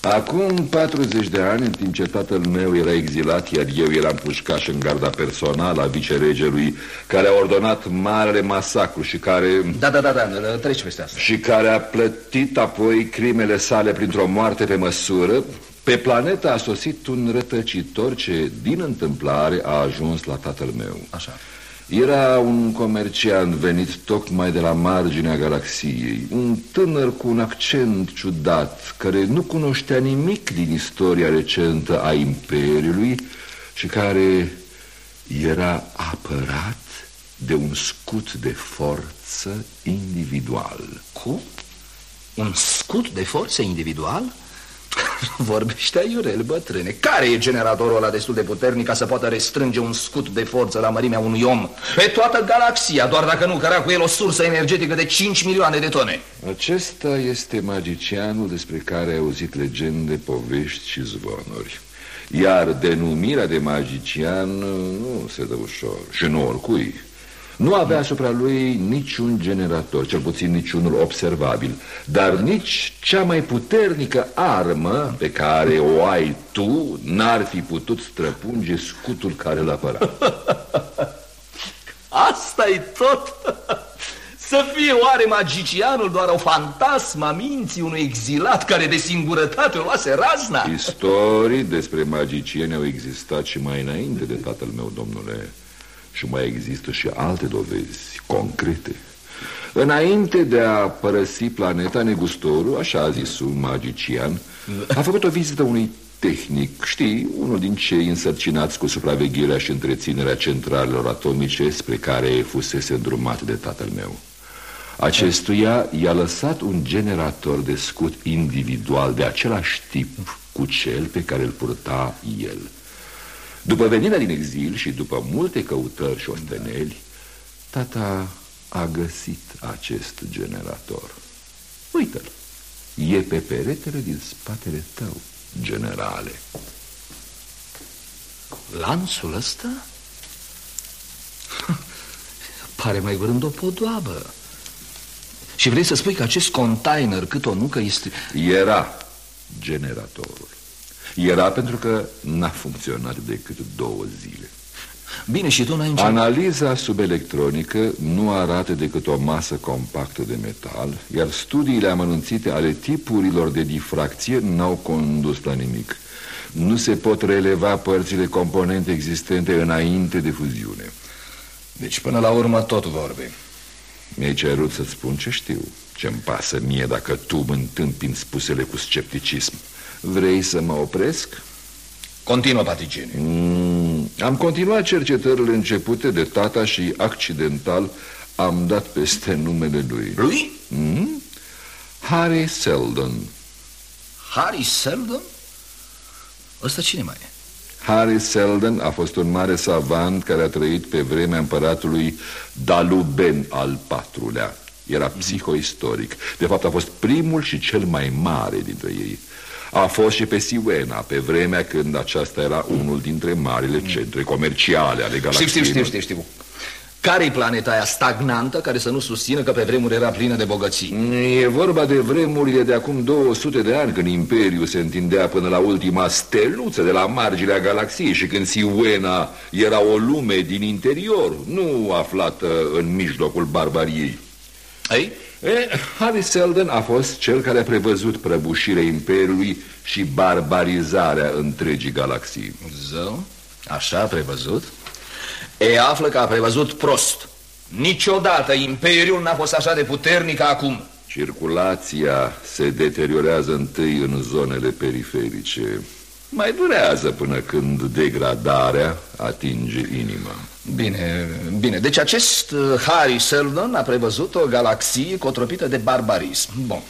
Acum 40 de ani, în timp ce tatăl meu era exilat, iar eu eram pușcaș în garda personală a viceregelui, care a ordonat marele masacru și care... Da, da, da, da, treci peste asta. Și care a plătit apoi crimele sale printr-o moarte pe măsură, pe planetă a sosit un rătăcitor ce, din întâmplare, a ajuns la tatăl meu. Așa. Era un comerciant venit tocmai de la marginea galaxiei, un tânăr cu un accent ciudat, care nu cunoștea nimic din istoria recentă a Imperiului și care era apărat de un scut de forță individual. Cum? Un scut de forță individual? Vorbește aiurel, bătrâne. Care e generatorul ăla destul de puternic Ca să poată restrânge un scut de forță la mărimea unui om? Pe toată galaxia Doar dacă nu cărea cu el o sursă energetică de 5 milioane de tone. Acesta este magicianul despre care ai auzit legende, povești și zvonuri. Iar denumirea de magician nu se dă ușor. Și nu oricui nu avea asupra lui niciun generator, cel puțin niciunul observabil, dar nici cea mai puternică armă pe care o ai tu n-ar fi putut străpunge scutul care l apăra. asta e tot? Să fie oare magicianul doar o fantasmă a minții unui exilat care de singurătate o luase razna? Istorii despre magicieni au existat și mai înainte de tatăl meu, domnule. Și mai există și alte dovezi concrete. Înainte de a părăsi planeta, Negustoru, așa a zis un magician, a făcut o vizită unui tehnic, știi, unul din cei însărcinați cu supravegherea și întreținerea centralelor atomice spre care fusese îndrumat de tatăl meu. Acestuia i-a lăsat un generator de scut individual de același tip cu cel pe care îl purta el. După venirea din exil și după multe căutări și ondeneli, tata a găsit acest generator. Uită-l, e pe peretele din spatele tău, generale. Lanțul ăsta? Pare mai vârând o podoabă. Și vrei să spui că acest container, cât o nucă, este... Era generatorul. Era pentru că n-a funcționat decât două zile. Bine, și tu n-ai nicio... Analiza subelectronică nu arată decât o masă compactă de metal, iar studiile amănunțite ale tipurilor de difracție n-au condus la nimic. Nu se pot releva părțile componente existente înainte de fuziune. Deci până la urmă tot vorbe. Mi-ai cerut să spun ce știu. Ce-mi pasă mie dacă tu mă întâmpini spusele cu scepticism. Vrei să mă opresc? Continuă, Patricieni. Mm, am continuat cercetările începute de tata și accidental am dat peste numele lui. Lui? Mm? Harry Seldon. Harry Seldon? Ăsta cine mai e? Harry Seldon a fost un mare savant care a trăit pe vremea împăratului Daluben al patrulea. Era psihoistoric. De fapt, a fost primul și cel mai mare dintre ei. A fost și pe Siwena, pe vremea când aceasta era unul dintre marile centre comerciale ale galaxiei. Știu, știu, știu, știu. Care-i planeta aia stagnantă care să nu susțină că pe vremuri era plină de bogății? E vorba de vremurile de acum 200 de ani când Imperiul se întindea până la ultima steluță de la marginea galaxiei și când Siwena era o lume din interior, nu aflată în mijlocul barbariei. Ei? E, Harry Seldon a fost cel care a prevăzut prăbușirea Imperiului și barbarizarea întregii galaxii. Zău? Așa a prevăzut? E află că a prevăzut prost. Niciodată Imperiul n-a fost așa de puternic ca acum. Circulația se deteriorează întâi în zonele periferice. mai durează până când degradarea atinge inima. Bine, bine. Deci acest uh, Harry Seldon a prevăzut o galaxie cotropită de barbarism. Bun.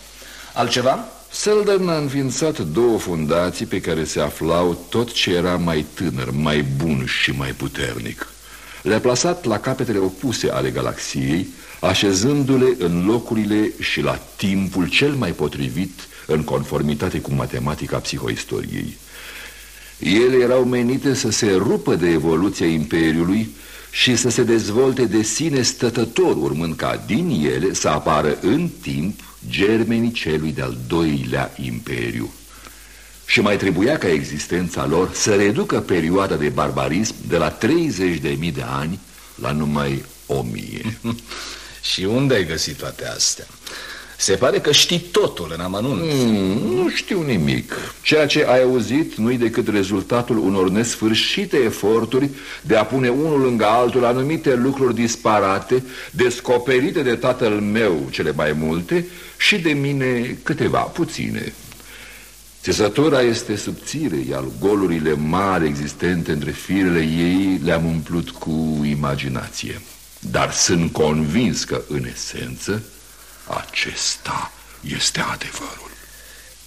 Altceva? Selden a înființat două fundații pe care se aflau tot ce era mai tânăr, mai bun și mai puternic. Le-a plasat la capetele opuse ale galaxiei, așezându-le în locurile și la timpul cel mai potrivit în conformitate cu matematica psihoistoriei. Ele erau menite să se rupă de evoluția Imperiului și să se dezvolte de sine stătător, urmând ca din ele să apară în timp germenii celui de-al doilea imperiu. Și mai trebuia ca existența lor să reducă perioada de barbarism de la 30.000 de ani la numai 1000. și unde ai găsit toate astea? Se pare că știi totul în amănunt. Mm, nu știu nimic. Ceea ce ai auzit nu-i decât rezultatul unor nesfârșite eforturi de a pune unul lângă altul anumite lucruri disparate, descoperite de tatăl meu cele mai multe și de mine câteva, puține. Țesătura este subțire, iar golurile mari existente între firele ei le-am umplut cu imaginație. Dar sunt convins că, în esență, acesta este adevărul.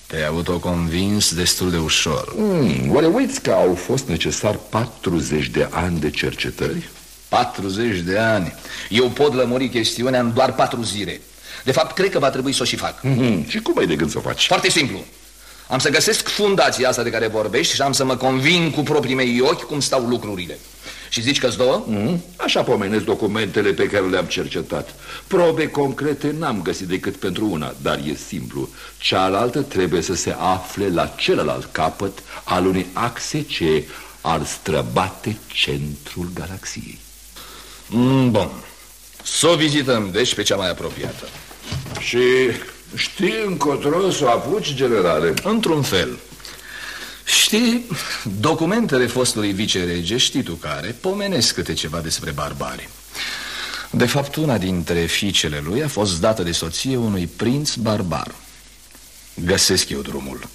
Te-ai autoconvins destul de ușor. Mm, oare uiți că au fost necesar 40 de ani de cercetări? 40 de ani. Eu pot lămuri chestiunea în doar patru zile. De fapt, cred că va trebui să o și fac. Mm -hmm. Și cum ai de gând să o faci? Foarte simplu. Am să găsesc fundația asta de care vorbești și am să mă convin cu proprii mei ochi cum stau lucrurile. Și zici că-s două? Mm, așa pomenesc documentele pe care le-am cercetat. Probe concrete n-am găsit decât pentru una, dar e simplu. Cealaltă trebuie să se afle la celălalt capăt al unei axe ce ar străbate centrul galaxiei. Mm, bun. Să o vizităm, deci, pe cea mai apropiată. Și știi încotro să o apuci, generale? Într-un fel. Știi, documentele fostului vicerege, știi tu care, pomenesc câte ceva despre barbari. De fapt, una dintre fiicele lui a fost dată de soție unui prinț barbar. Găsesc eu drumul.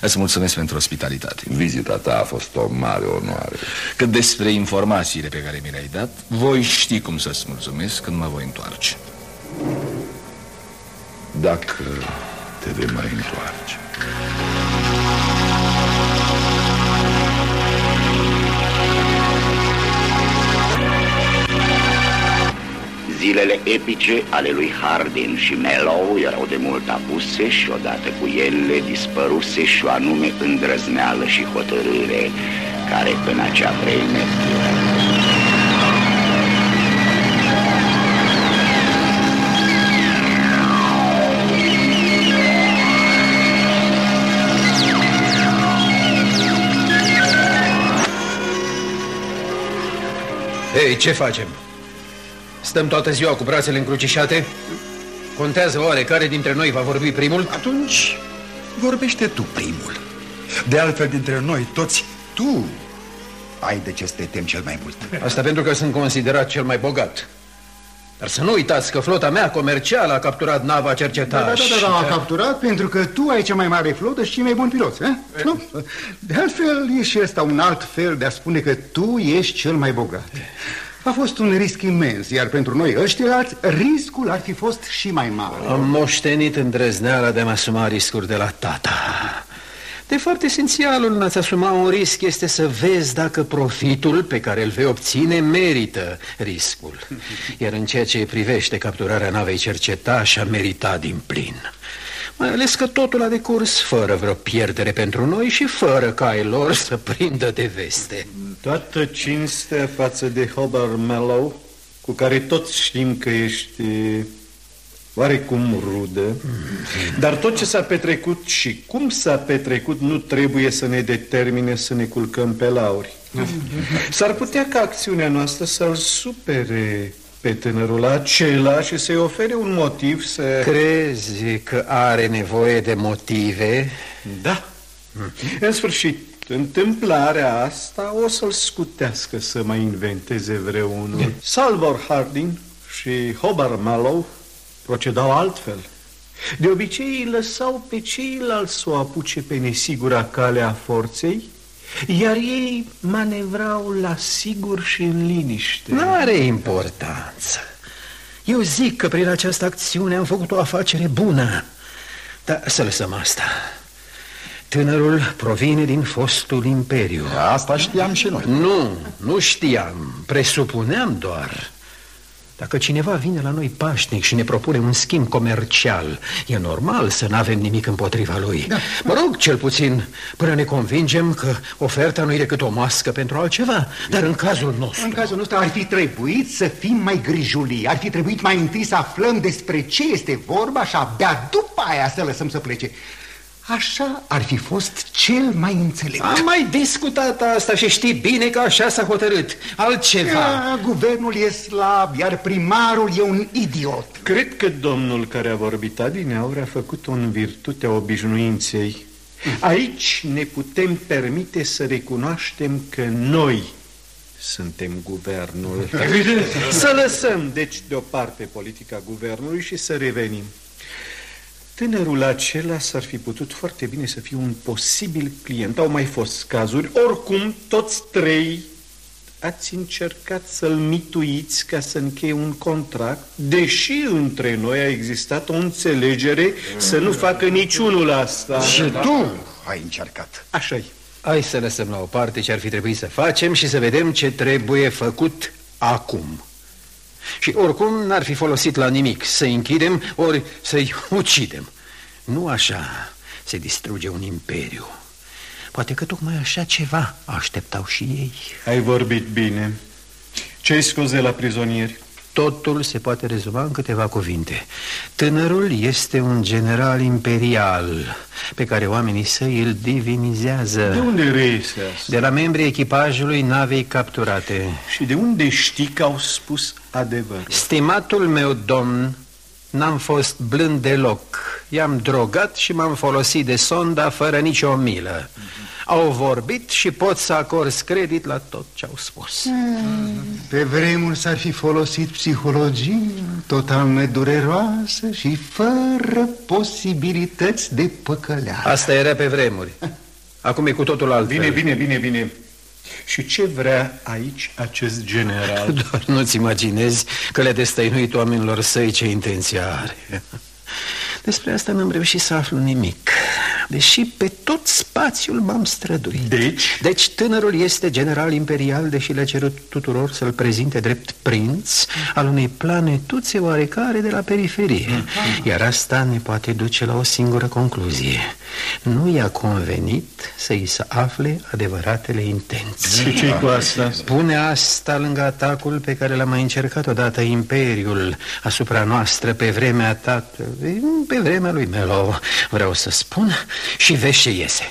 Îți mulțumesc pentru ospitalitate. Vizita ta a fost o mare onoare. Cât despre informațiile pe care mi le-ai dat, voi ști cum să-ți mulțumesc când mă voi întoarce. Dacă te vei mai întoarce. Zilele epice ale lui Hardin și Mellow erau de mult apuse și odată cu ele dispăruse și o anume îndrăzneală și hotărâre care în acea vreme Ei, ce facem? Stăm toată ziua cu brațele încrucișate? Contează oare care dintre noi va vorbi primul? Atunci vorbește tu primul. De altfel, dintre noi toți, tu ai de ce să te temi cel mai mult. Asta pentru că sunt considerat cel mai bogat. Dar să nu uitați că flota mea comercială a capturat nava cercetaș. Da, da, da, da, a capturat pentru că tu ai cea mai mare flotă și cei mai buni piloți, eh? Nu? De altfel, e și ăsta un alt fel de a spune că tu ești cel mai bogat. A fost un risc imens, iar pentru noi ăștia riscul ar fi fost și mai mare. Am moștenit îndrăzneala de a-mi asuma riscuri de la tata. De fapt, esențialul în a-ți asuma un risc este să vezi dacă profitul pe care îl vei obține merită riscul. Iar în ceea ce privește capturarea navei cercetaș a meritat din plin. Mai ales că totul a decurs fără vreo pierdere pentru noi și fără ca ai lor să prindă de veste. Toată cinstea față de Hobart Mellow, cu care toți știm că ești oarecum rudă, dar tot ce s-a petrecut și cum s-a petrecut nu trebuie să ne determine să ne culcăm pe lauri. S-ar putea ca acțiunea noastră să-l supere pe tânărul acela și să-i ofere un motiv să... Crezi că are nevoie de motive? Da. În sfârșit, întâmplarea asta o să-l scutească să mai inventeze vreunul. Salvor Harding și Hobart Mallow procedau altfel. De obicei îi lăsau pe ceilalți să o apuce pe nesigura cale a forței, iar ei manevrau la sigur și în liniște. Nu are importanță. Eu zic că prin această acțiune am făcut o afacere bună. Dar să lăsăm asta. Tânărul provine din fostul imperiu. Asta știam și noi. Nu, nu știam. Presupuneam doar. Dacă cineva vine la noi pașnic și ne propune un schimb comercial, e normal să nu avem nimic împotriva lui. Da. Mă rog, cel puțin, până ne convingem că oferta nu e decât o mască pentru altceva. Dar în cazul nostru... În cazul nostru ar fi trebuit să fim mai grijulii. Ar fi trebuit mai întâi să aflăm despre ce este vorba și abia după aia să lăsăm să plece. Așa ar fi fost cel mai înțelept. Am mai discutat asta și știi bine că așa s-a hotărât. Altceva. Ia, guvernul e slab, iar primarul e un idiot. Cred că domnul care a vorbit adineauri a făcut-o în virtutea obișnuinței. Aici ne putem permite să recunoaștem că noi suntem guvernul. Evident. Să lăsăm, deci, deoparte politica guvernului și să revenim. Tânărul acela s-ar fi putut foarte bine să fie un posibil client. Au mai fost cazuri. Oricum, toți trei ați încercat să-l mituiți ca să încheie un contract, deși între noi a existat o înțelegere să nu facă niciunul asta. Și tu ai încercat. așa -i. Hai să lăsăm la o parte ce ar fi trebuit să facem și să vedem ce trebuie făcut acum. Și oricum n-ar fi folosit la nimic să-i închidem ori să-i ucidem. Nu așa se distruge un imperiu. Poate că tocmai așa ceva așteptau și ei. Ai vorbit bine. Ce-ai scos de la prizonieri? Totul se poate rezuma în câteva cuvinte. Tânărul este un general imperial pe care oamenii săi îl divinizează. De unde reiese asta? De la membrii echipajului navei capturate. Și de unde știi că au spus adevărul? Stimatul meu domn, n-am fost blând deloc. I-am drogat și m-am folosit de sonda fără nicio milă. Au vorbit și pot să acorzi credit la tot ce au spus. Pe vremuri s-ar fi folosit psihologie total nedureroasă și fără posibilități de păcăleală. Asta era pe vremuri. Acum e cu totul altfel. Bine, bine, bine, bine. Și ce vrea aici acest general? Doar nu-ți imaginezi că le-a destăinuit oamenilor săi ce intenție are. Despre asta n-am reușit să aflu nimic Deși pe tot spațiul m-am străduit. Deci? Deci tânărul este general imperial Deși le-a cerut tuturor să-l prezinte drept prinț Al unei planetuțe oarecare de la periferie. Iar asta ne poate duce la o singură concluzie. Nu i-a convenit să-i se afle adevăratele intenții. Și ce cu asta? Pune asta lângă atacul pe care l-a mai încercat odată Imperiul Asupra noastră pe vremea tatălui Pe vremea lui Melo, vreau să spun Și vezi ce iese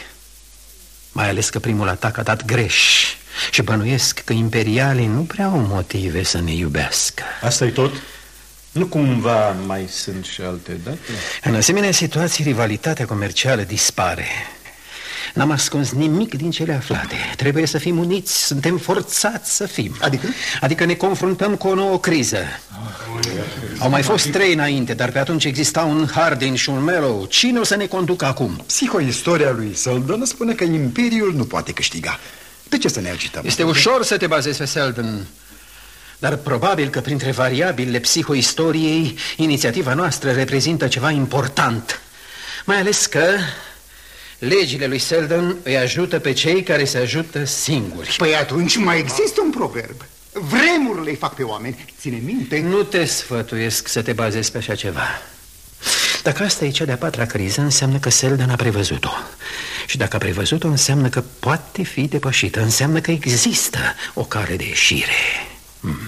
Mai ales că primul atac a dat greș Și bănuiesc că imperialii nu prea au motive să ne iubească asta e tot? Nu cumva mai sunt și alte date? În asemenea situații, rivalitatea comercială dispare N-am ascuns nimic din cele aflate Trebuie să fim uniți, suntem forțați să fim Adică? Adică ne confruntăm cu o nouă criză Au mai fost trei înainte, dar pe atunci exista un Hardin și un Mellow Cine o să ne conducă acum? Psihoistoria lui Seldon spune că Imperiul nu poate câștiga. De ce să ne agităm? Este ușor să te bazezi pe Selden Dar probabil că printre variabilele psihoistoriei Inițiativa noastră reprezintă ceva important Mai ales că Legile lui Selden îi ajută pe cei care se ajută singuri. Păi atunci mai există un proverb. Vremurile îi fac pe oameni. Ține minte. Nu te sfătuiesc să te bazezi pe așa ceva. Dacă asta e cea de-a patra criză Înseamnă că Selden a prevăzut-o. Și dacă a prevăzut-o Înseamnă că poate fi depășită. Înseamnă că există o cale de ieșire. Hmm.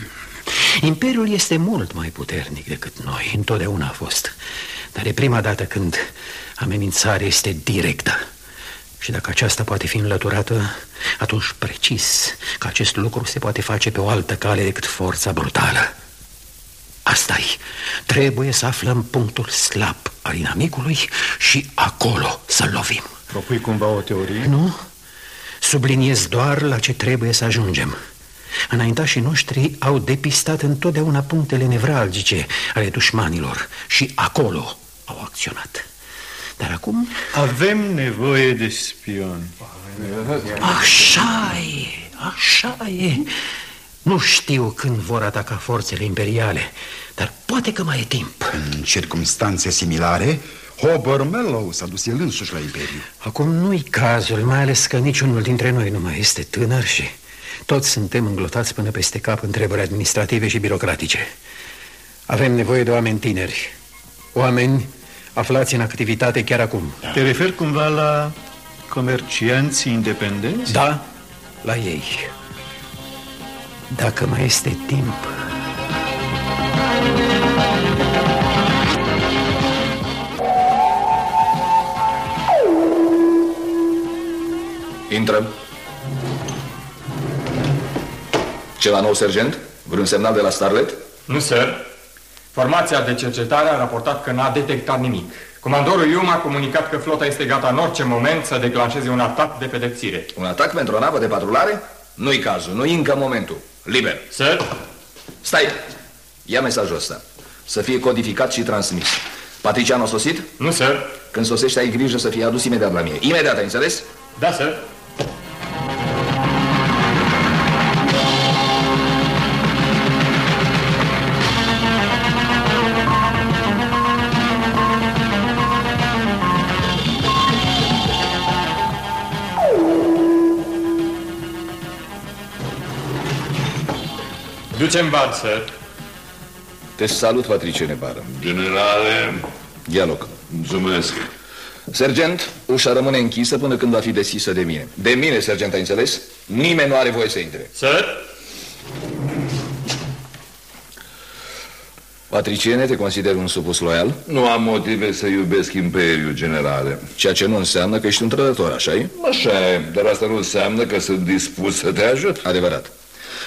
Imperiul este mult mai puternic decât noi. Întotdeauna a fost Dar e prima dată când amenințarea este directă și dacă aceasta poate fi înlăturată, atunci precis că acest lucru se poate face pe o altă cale decât forța brutală. asta -i. Trebuie să aflăm punctul slab al inamicului și acolo să-l lovim. Propui cumva o teorie? Nu. Subliniez doar la ce trebuie să ajungem. Înaintașii noștri au depistat întotdeauna punctele nevralgice ale dușmanilor și acolo au acționat. Dar acum... Avem nevoie de spion. Așa e, așa e. Nu știu când vor ataca forțele imperiale, dar poate că mai e timp. În circumstanțe similare, Hobart Mellow s-a dus el însuși la Imperiu. Acum nu-i cazul, mai ales că niciunul dintre noi nu mai este tânăr și toți suntem înglotați până peste cap în treburi administrative și birocratice. Avem nevoie de oameni tineri, oameni aflați în activitate chiar acum. Da. Te referi cumva la comercianții independenți? Da, la ei. Dacă mai este timp... Intră. Ceva nou, sergent? Vreun semnal de la Starlet? Nu, sir. Formația de cercetare a raportat că n-a detectat nimic. Comandorul Ium a comunicat că flota este gata în orice moment să declanșeze un atac de pedepsire. Un atac pentru o navă de patrulare? Nu-i cazul, nu-i încă momentul. Liber. Sir? Stai! Ia mesajul ăsta. Să fie codificat și transmis. Patrician a sosit? Nu, sir. Când sosește, ai grijă să fie adus imediat la mine. Imediat, ai înțeles? Da, sir. Ducem bani, sir. Te salut, Patriciene Bară. Generale, Ia loc. mulțumesc. Sergent, ușa rămâne închisă până când va fi deschisă de mine. De mine, sergent, ai înțeles? Nimeni nu are voie să intre. Sir? Patriciene, te consider un supus loial? Nu am motive să iubesc Imperiul, generale. Ceea ce nu înseamnă că ești un trădător, așa -i? Așa e, dar asta nu înseamnă că sunt dispus să te ajut. Adevărat.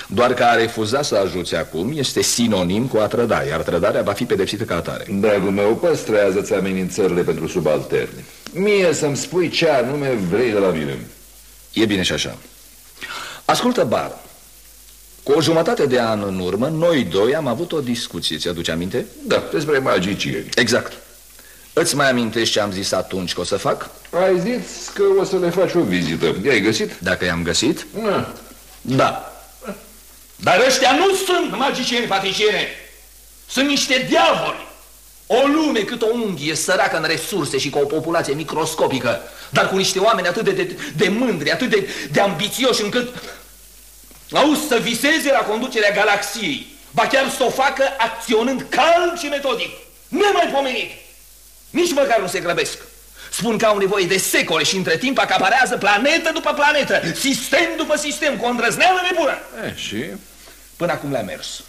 Doar că a refuza să ajuți acum este sinonim cu a trăda, iar trădarea va fi pedepsită ca atare. Dragul meu, păstrează-ți amenințările pentru subalterni. Mie să-mi spui ce anume vrei de la mine. E bine și așa. Ascultă, Bar. Cu o jumătate de an în urmă, noi doi am avut o discuție, ți-aduce aminte? Da, despre magicieni. Exact. Îți mai amintești ce am zis atunci că o să fac? Ai zis că o să le faci o vizită. I-ai găsit? Dacă i-am găsit? Na. Da. Dar ăștia nu sunt magicieni patriciene. Sunt niște diavoli. O lume cât o unghie săracă în resurse și cu o populație microscopică, dar cu niște oameni atât de, de, de mândri, atât de, de ambițioși încât auzi să viseze la conducerea galaxiei, ba chiar să o facă acționând calm și metodic, nemaipomenit. Nici măcar nu se grăbesc. Spun că au nevoie de secole și între timp acaparează planetă după planetă, sistem după sistem, cu o îndrăzneală nebună. E, și? Până acum le-a mers.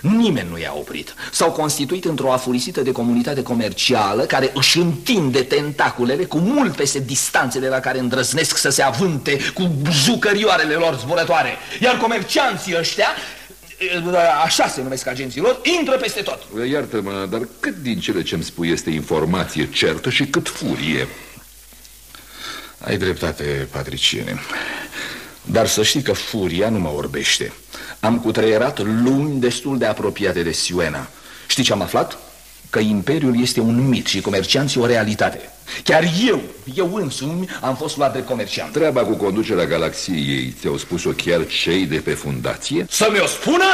Nimeni nu i-a oprit. S-au constituit într-o afurisită de comunitate comercială care își întinde tentaculele cu mult peste distanțele la care îndrăznesc să se avânte cu jucărioarele lor zburătoare. Iar comercianții ăștia, așa se numesc agenții lor, intră peste tot. Iartă-mă, dar cât din cele ce-mi spui este informație certă și cât furie? Ai dreptate, patriciene. Dar să știi că furia nu mă orbește. Am cutreierat luni destul de apropiate de Siuena. Știi ce am aflat? Că Imperiul este un mit și comercianții o realitate. Chiar eu, eu însumi, am fost luat de comerciant. Treaba cu conducerea galaxiei ei, ți-au spus-o chiar cei de pe fundație? Să mi-o spună?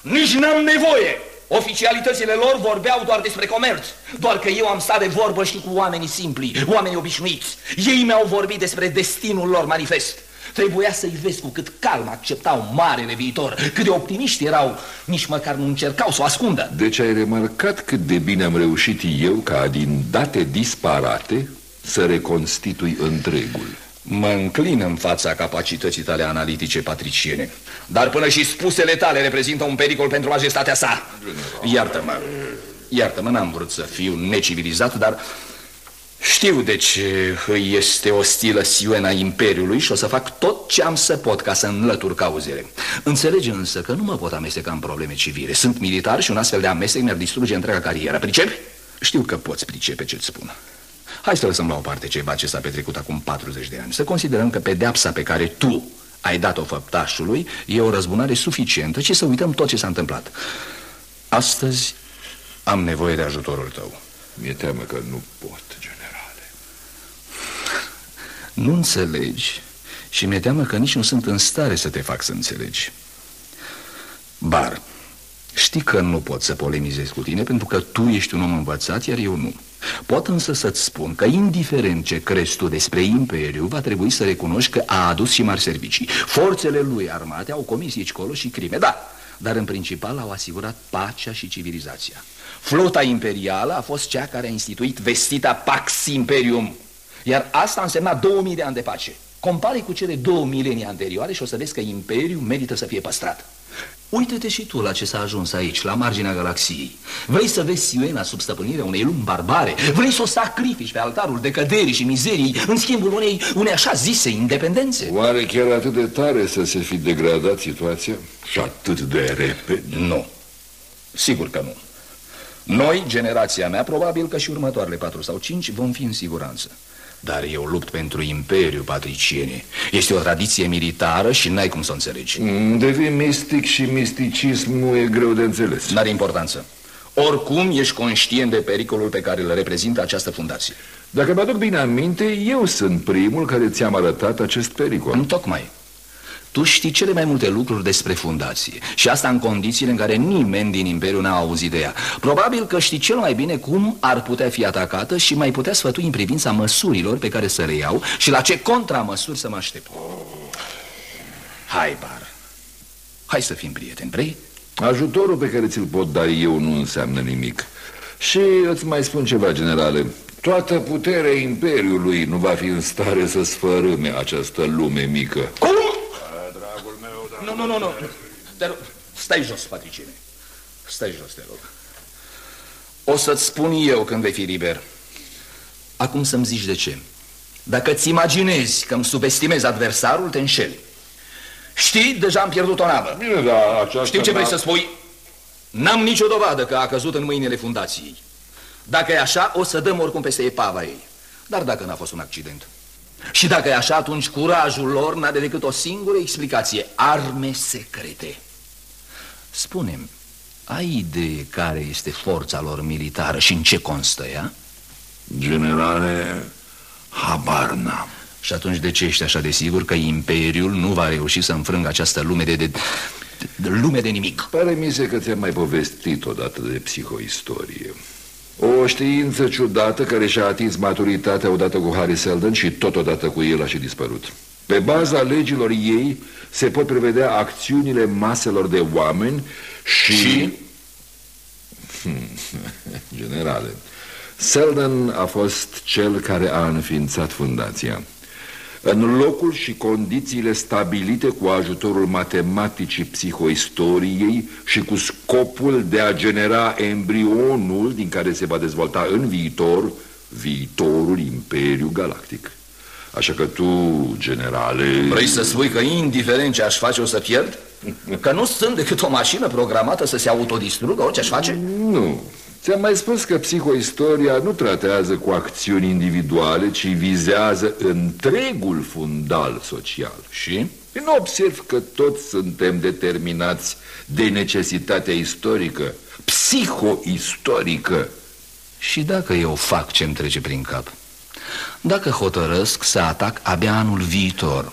Nici n-am nevoie! Oficialitățile lor vorbeau doar despre comerț Doar că eu am stat de vorbă și cu oamenii simpli, oamenii obișnuiți Ei mi-au vorbit despre destinul lor manifest Trebuia să-i vezi cu cât calm acceptau marele viitor. Cât de optimiști erau, nici măcar nu încercau să o ascundă. Deci ai remarcat cât de bine am reușit eu ca din date disparate să reconstitui întregul. Mă înclin în fața capacității tale analitice patriciene. Dar până și spusele tale reprezintă un pericol pentru majestatea sa. Iartă-mă, iartă-mă, n-am vrut să fiu necivilizat, dar știu de ce îi este ostilă Siuena Imperiului și o să fac tot ce am să pot ca să înlătur cauzele. Înțelege însă că nu mă pot amesteca în probleme civile. Sunt militar și un astfel de amestec mi-ar distruge întreaga carieră. Pricepi? Știu că poți pricepe ce-ți spun. Hai să lăsăm la o parte ceva ce s-a petrecut acum 40 de ani. Să considerăm că pedeapsa pe care tu ai dat-o făptașului e o răzbunare suficientă și să uităm tot ce s-a întâmplat. Astăzi am nevoie de ajutorul tău. Mi-e teamă că nu pot, generale. Nu înțelegi și mi-e teamă că nici nu sunt în stare să te fac să înțelegi. Bar, știi că nu pot să polemizez cu tine pentru că tu ești un om învățat, iar eu nu. Pot însă să-ți spun că, indiferent ce crezi tu despre Imperiu, va trebui să recunoști că a adus și mari servicii. Forțele lui armate au comis aici colo și crime, da, dar în principal au asigurat pacea și civilizația. Flota imperială a fost cea care a instituit vestita Pax Imperium, iar asta a însemnat 2000 de ani de pace. Compare cu cele două milenii anterioare și o să vezi că Imperiul merită să fie păstrat. Uită-te și tu la ce s-a ajuns aici, la marginea galaxiei. Vrei să vezi Siuena sub stăpânirea unei lumi barbare? Vrei să o sacrifici pe altarul decăderii și mizerii în schimbul unei, unei așa zise independențe? Oare chiar atât de tare să se fi degradat situația? Și atât de repede? Nu. Sigur că nu. Noi, generația mea, probabil că și următoarele patru sau cinci vom fi în siguranță. Dar eu lupt pentru imperiu, patriciene. Este o tradiție militară și n-ai cum să o înțelegi. Mm, devii mistic și misticismul e greu de înțeles. N-are importanță. Oricum ești conștient de pericolul pe care îl reprezintă această fundație. Dacă mi-aduc bine aminte, eu sunt primul care ți-am arătat acest pericol. Tocmai. Tu știi cele mai multe lucruri despre fundație. Și asta în condițiile în care nimeni din Imperiu n-a auzit de ea. Probabil că știi cel mai bine cum ar putea fi atacată Și mai putea sfătui în privința măsurilor pe care să le iau Și la ce contramăsuri să mă aștept. Hai, Bar. Hai să fim prieteni, vrei? Ajutorul pe care ți-l pot da eu nu înseamnă nimic. Și îți mai spun ceva, generale. Toată puterea Imperiului nu va fi în stare să sfărâme această lume mică. Cum? Nu, nu, nu, nu. Te rog, stai jos, patricine. Stai jos, te rog. O să-ți spun eu când vei fi liber. Acum să-mi zici de ce. Dacă ți imaginezi că îmi subestimezi adversarul, te înșeli. Știi, deja am pierdut o navă. Bine, da, aceasta Știu ce vrei să spui? N-am nicio dovadă că a căzut în mâinile fundației. Dacă e așa, o să dăm oricum peste epava ei. Dar dacă n-a fost un accident? Și dacă e așa, atunci curajul lor n-are decât o singură explicație. Arme secrete. Spune-mi, ai idee care este forța lor militară și în ce constă ea? Generale, habar n-am. Și atunci de ce ești așa de sigur că Imperiul nu va reuși să înfrângă această lume de, de, de, de lume de nimic? Pare mi se că ți-am mai povestit odată de psihoistorie. O știință ciudată care și-a atins maturitatea odată cu Harry Seldon și totodată cu el a și dispărut. Pe baza legilor ei se pot prevedea acțiunile maselor de oameni și... și? Generale, Seldon a fost cel care a înființat fundația. În locul și condițiile stabilite cu ajutorul matematicii psihoistoriei și cu scopul de a genera embrionul din care se va dezvolta în viitor viitorul Imperiu Galactic. Așa că tu, generale... Vrei să spui că indiferent ce aș face o să pierd? Că nu sunt decât o mașină programată să se autodistrugă orice aș face? Nu, Ți-am mai spus că psihoistoria nu tratează cu acțiuni individuale, ci vizează întregul fundal social. Și? Nu observ că toți suntem determinați de necesitatea istorică, psihoistorică. Și dacă eu fac ce-mi trece prin cap? Dacă hotărăsc să atac abia anul viitor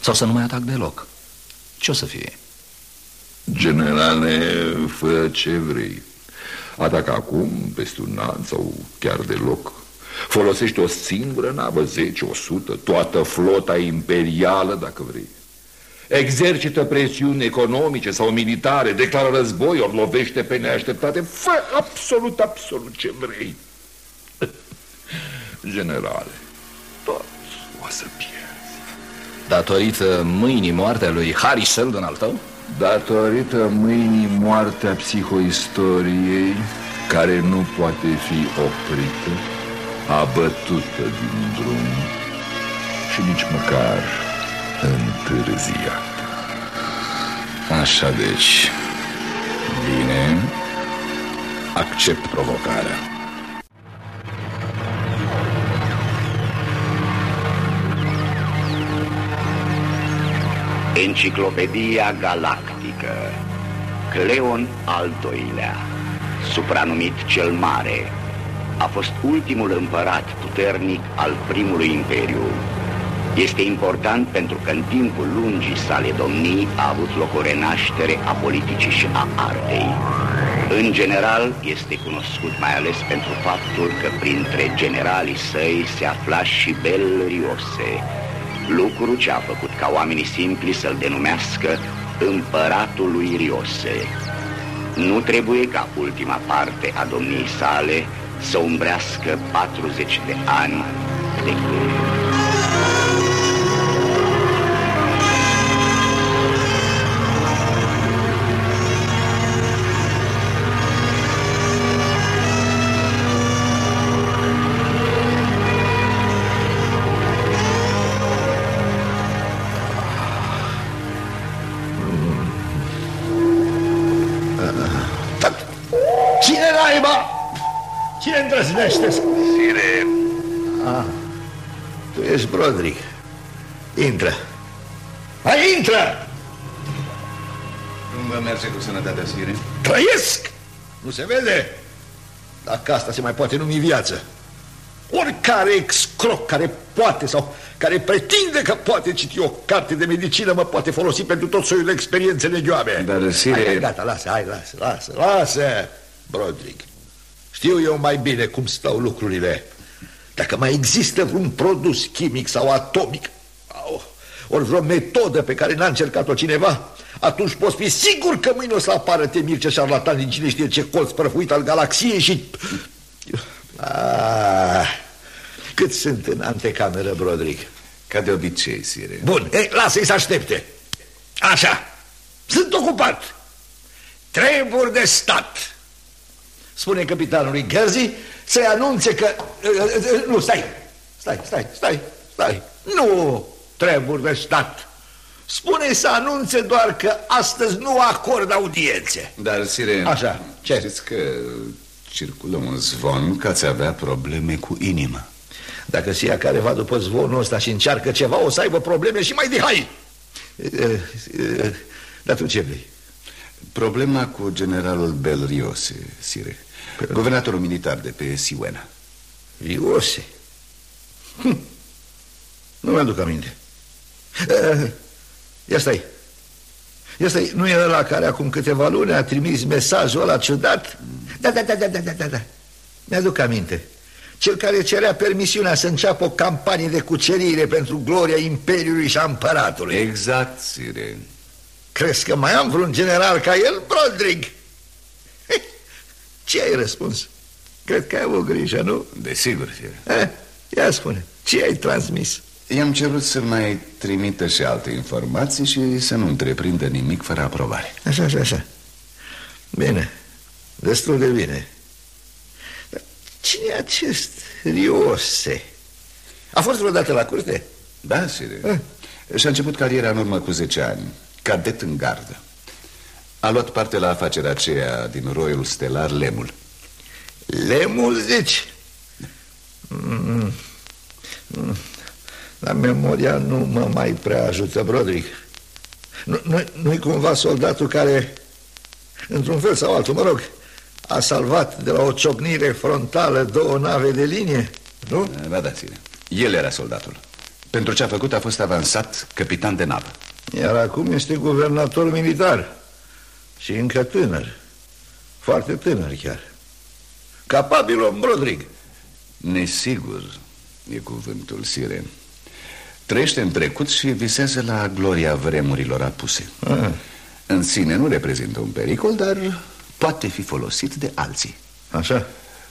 Sau să nu mai atac deloc Ce o să fie? Generale, fă ce vrei Atacă acum, peste un an sau chiar deloc Folosește o singură navă, 10, 100, toată flota imperială, dacă vrei. Exercită presiuni economice sau militare, declară război, ori lovește pe neașteptate Fă absolut, absolut ce vrei. Generale, tot o să pierzi. Datorită mâinii moarte a lui Harry Sheldon al tău? Datorită mâinii moartea psihoistoriei, care nu poate fi oprită, abătută din drum și nici măcar întârziată. Așa deci, bine, accept provocarea. Enciclopedia Galactică Cleon al doilea Supranumit cel Mare a fost ultimul împărat puternic al primului imperiu. Este important pentru că în timpul lungii sale domnii a avut loc o renaștere a politicii și a artei. În general, este cunoscut mai ales pentru faptul că printre generalii săi se afla și Belriose, lucru ce a făcut ca oamenii simpli să-l denumească Împăratul lui Riose. Nu trebuie ca ultima parte a domniei sale să umbrească 40 de ani de când. Cine îndrăznește să... Sire. Ah, tu ești Broderick. Intră. Hai, intră! Cum vă merge cu sănătatea, Sire? Trăiesc! Nu se vede? Dacă asta se mai poate numi viață. Oricare excroc care poate sau care pretinde că poate citi o carte de medicină mă poate folosi pentru tot soiul de experiențe legioame. Dar, Sire... Hai, hai, gata, lasă, hai, lasă, lasă, lasă, Broderick. Știu eu mai bine cum stau lucrurile. Dacă mai există vreun produs chimic sau atomic, ori vreo metodă pe care n-a încercat-o cineva, atunci poți fi sigur că mâine o să apară temir ce șarlatan din cine știe ce colț prăfuit al galaxiei și... Ah, cât sunt în antecameră, Broderick? Ca de obicei, Sire. Bun, ei, lasă-i să aștepte. Așa, sunt ocupat. Treburi de stat spune capitanului Gerzi să-i anunțe că... Nu, stai, stai, stai, stai, stai. Nu treburi de stat. Spune să anunțe doar că astăzi nu acordă audiențe. Dar, Sire... Așa, ce? Știți că circulă un zvon că ați avea probleme cu inima. Dacă se ia careva după zvonul ăsta și încearcă ceva, o să aibă probleme și mai de hai. Dar tu ce vrei? Problema cu generalul Belriose, Sire. Guvernatorul militar de pe Siuena Riose? Hm. Nu mi-aduc aminte uh, Ia stai Ia stai, nu e ăla care acum câteva luni a trimis mesajul ăla ciudat? Da, da, da, da, da, da, da, da. Mi-aduc aminte Cel care cerea permisiunea să înceapă o campanie de cucerire pentru gloria Imperiului și a Împăratului Exact, Sire Crezi că mai am vreun general ca el, Broderick? Ce ai răspuns? Cred că ai avut grijă, nu? Desigur, fie. Eh, ia spune, ce ai transmis? I-am cerut să mai trimită și alte informații și să nu întreprindă nimic fără aprobare. Așa, așa, așa. Bine, destul de bine. Dar cine e acest Riose? A fost vreodată la curte? Da, Sire. Eh? Și-a început cariera în urmă cu 10 ani, cadet în gardă. A luat parte la afacerea aceea din roiul stelar Lemul. Lemul, zici? Mm, mm, la memoria nu mă mai prea ajută, Broderick. Nu-i nu, nu cumva soldatul care, într-un fel sau altul, mă rog A salvat de la o ciocnire frontală două nave de linie, nu? Ba da, ține El era soldatul. Pentru ce a făcut a fost avansat capitan de navă. Iar acum este guvernator militar și încă tânăr. Foarte tânăr chiar. Capabil om, Broderick Nesigur e cuvântul, Sire. Trăiește în trecut și visează la gloria vremurilor apuse. Ah. În sine nu reprezintă un pericol, dar poate fi folosit de alții. Așa?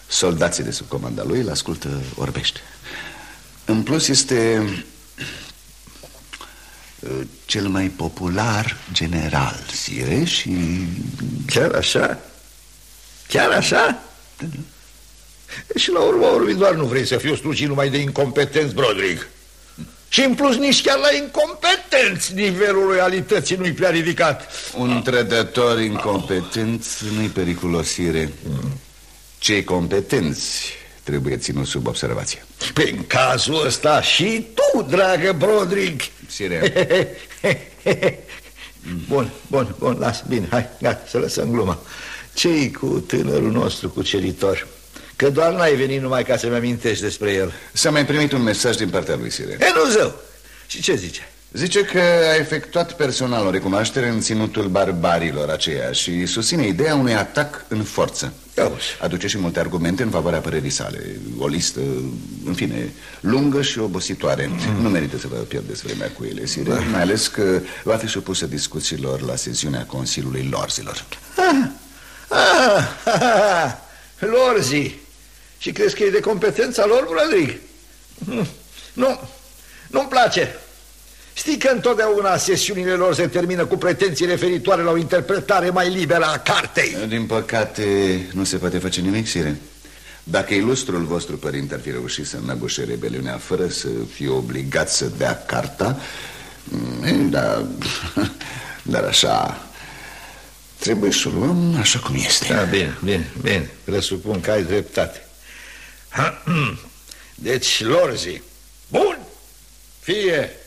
Soldații de sub comanda lui îl ascultă orbește. În plus este cel mai popular general, sire, și... Chiar așa? Chiar așa? Da, da. Și la urmă urmei doar nu vrei să fiu strugit numai de incompetenți, Broderick și în plus nici chiar la incompetenți nivelul loialității nu-i prea ridicat Un trădător incompetent nu-i periculosire Cei competenți trebuie ținut sub observație Pe în cazul ăsta și tu, dragă Broderick. Sire. Bun, bun, bun, las, bine, hai, gata, să lăsăm gluma. Ce cu tânărul nostru cuceritor? Că doar n-ai venit numai ca să-mi amintești despre el. S-a mai primit un mesaj din partea lui Sire. E, nu zău. Și ce zice? Zice că a efectuat personal o recunoaștere în ținutul barbarilor aceia Și susține ideea unui atac în forță Aduce și multe argumente în favoarea părerii sale O listă, în fine, lungă și obositoare mm. Nu merită să vă pierdeți vremea cu ele, Sire da. Mai ales că va fi supusă discuțiilor la sesiunea Consiliului Lorzilor ah, ah, ah, ah, Lorzi Și crezi că e de competența lor, Brodric? Hm, nu, nu-mi place Știi că întotdeauna sesiunile lor se termină cu pretenții referitoare la o interpretare mai liberă a cartei. Din păcate, nu se poate face nimic, Sire. Dacă ilustrul vostru părinte ar fi reușit să înăbușe rebeliunea fără să fie obligat să dea carta mm, da, Dar așa, trebuie să o luăm așa cum este. Da, bine, bine, bine, presupun că ai dreptate. Deci, Lorzi, bun, fie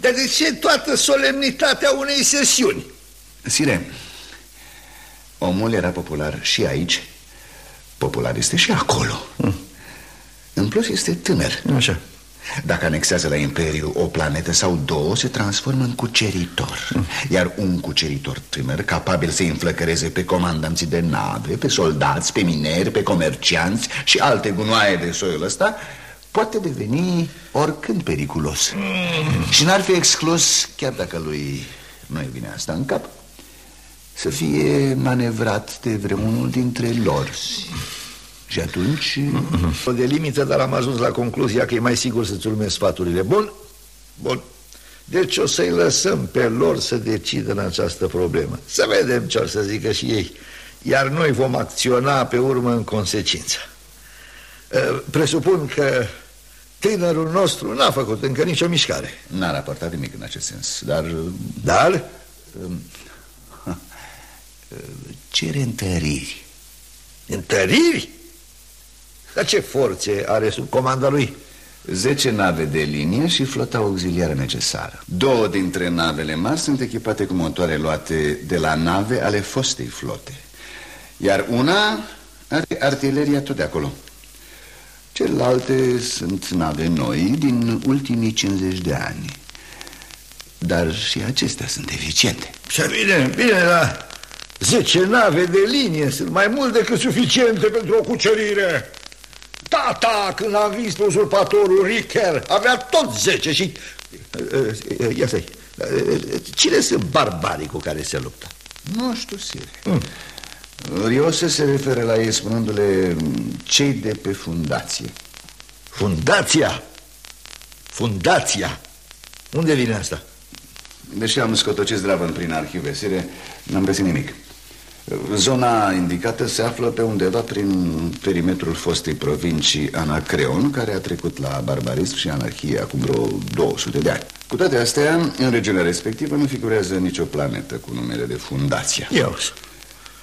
dar de ce toată solemnitatea unei sesiuni? Sire, omul era popular și aici Popular este și acolo mm. În plus este tânăr Așa Dacă anexează la Imperiu o planetă sau două Se transformă în cuceritor mm. Iar un cuceritor tânăr Capabil să înflăcăreze pe comandanții de nave Pe soldați, pe mineri, pe comercianți Și alte gunoaie de soiul ăsta poate deveni oricând periculos. Mm. Și n-ar fi exclus, chiar dacă lui nu e bine asta în cap Să fie manevrat de vreunul dintre lor. Și atunci... O de limită, dar am ajuns la concluzia că e mai sigur să-ți urmezi sfaturile. Bun, bun. Deci o să-i lăsăm pe lor să decidă în această problemă. Să vedem ce or să zică și ei. Iar noi vom acționa pe urmă în consecință. Uh, presupun că tânărul nostru n-a făcut încă nicio mișcare N-a raportat nimic în acest sens, dar... Uh, dar? Um, cere întăriri Întăriri? Dar ce forțe are sub comanda lui? Zece nave de linie și flota auxiliară necesară Două dintre navele mari sunt echipate cu motoare luate de la nave ale fostei flote Iar una are artileria tot de acolo Celelalte sunt nave noi din ultimii 50 de ani. Dar și acestea sunt eficiente. Și bine, bine, dar 10 nave de linie sunt mai mult decât suficiente pentru o cucerire. Tata, când am vist uzurpatorul Ricker, avea tot 10 și... Ia să Cine sunt barbarii cu care se luptă? Nu știu, Sire. Mm. Riose se referă la ei spunându-le cei de pe fundație Fundația? Fundația? Unde vine asta? Deși am scotocit zdravăn prin arhive, sire, n-am găsit nimic Zona indicată se află pe undeva prin perimetrul fostei provincii Anacreon Care a trecut la barbarism și anarhie acum vreo 200 de ani Cu toate astea, în regiunea respectivă nu figurează nicio planetă cu numele de Fundația Eu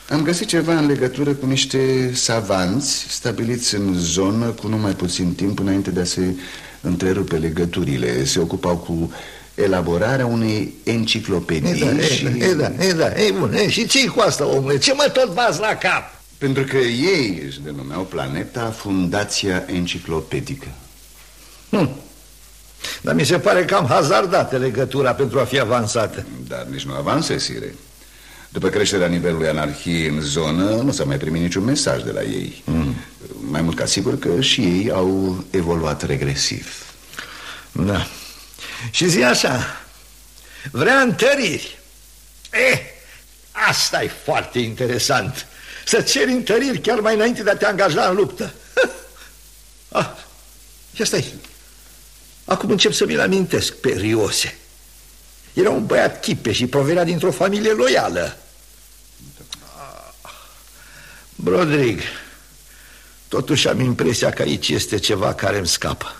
am găsit ceva în legătură cu niște savanți stabiliți în zonă cu numai puțin timp înainte de a se întrerupe legăturile. Se ocupau cu elaborarea unei enciclopedii e da, și... E da, e da, e da, e bun. E, și ce cu asta, omule? Ce mă tot bați la cap? Pentru că ei își denumeau planeta Fundația Enciclopedică. Hm. Dar mi se pare că am hazardată legătura pentru a fi avansată. Dar nici nu avansezi, Sire. După creșterea nivelului anarhiei în zonă, nu s-a mai primit niciun mesaj de la ei. Mm. Mai mult ca sigur că și ei au evoluat regresiv. Da. Și zi așa, vrea întăriri. Eh, asta e foarte interesant. Să ceri întăriri chiar mai înainte de a te angaja în luptă. ah, ia stai. Acum încep să mi-l amintesc pe Riose. Era un băiat chipe și provenea dintr-o familie loială. Brodrig, totuși am impresia că aici este ceva care îmi scapă.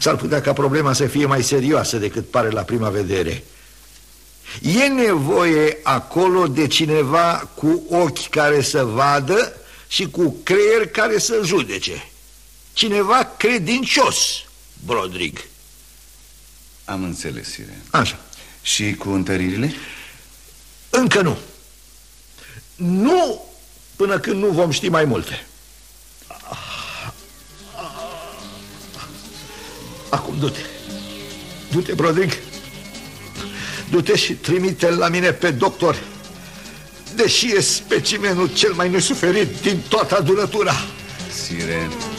S-ar putea ca problema să fie mai serioasă decât pare la prima vedere. E nevoie acolo de cineva cu ochi care să vadă și cu creier care să judece. Cineva credincios, Brodrig. Am înțeles, Irene. Așa. Și cu întăririle? Încă nu. Nu până când nu vom ști mai multe. Acum du-te. Du-te, Brodric. Du-te și trimite-l la mine pe doctor. Deși e specimenul cel mai nesuferit din toată adunătura. Sirene.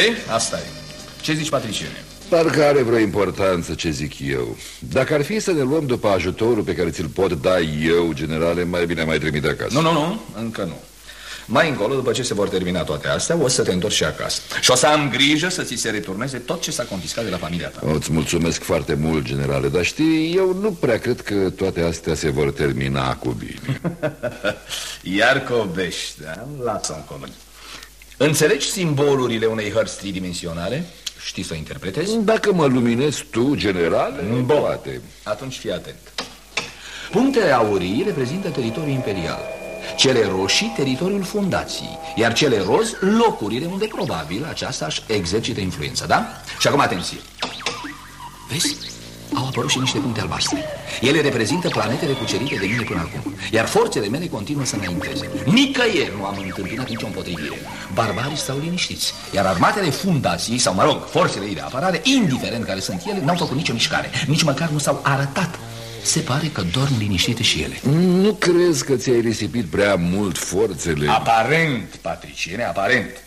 Ei, asta e. Ce zici, Patriciene? Parcă are vreo importanță ce zic eu Dacă ar fi să ne luăm după ajutorul pe care ți-l pot da eu, generale Mai bine mai trimite acasă Nu, nu, nu, încă nu mai încolo, după ce se vor termina toate astea, o să te întorci și acasă. Și o să am grijă să ți se returneze tot ce s-a confiscat de la familia ta. O, îți mulțumesc foarte mult, generale, dar știi, eu nu prea cred că toate astea se vor termina cu bine. Iar cobești, da? Lasă un comun. Înțelegi simbolurile unei hărți tridimensionale? Știi să o interpretezi? Dacă mă luminezi tu, generale, Bun. poate. Atunci fii atent. Punctele aurii reprezintă teritoriul imperial. Cele roșii, teritoriul fundației. Iar cele roz, locurile unde probabil aceasta își exercită influența, da? Și acum atenție. Vezi? Au apărut și niște puncte albastre. Ele reprezintă planetele cucerite de mine până acum. Iar forțele mele continuă să înainteze. Nicăieri nu am întâmpinat nicio împotrivire. Barbarii stau liniștiți. Iar armatele fundației, sau mă rog, forțele ei de apărare, indiferent care sunt ele, n-au făcut nicio mișcare. Nici măcar nu s-au arătat. Se pare că dorm liniștite și ele. Nu crezi că ți-ai risipit prea mult forțele? Aparent, Patriciene, aparent.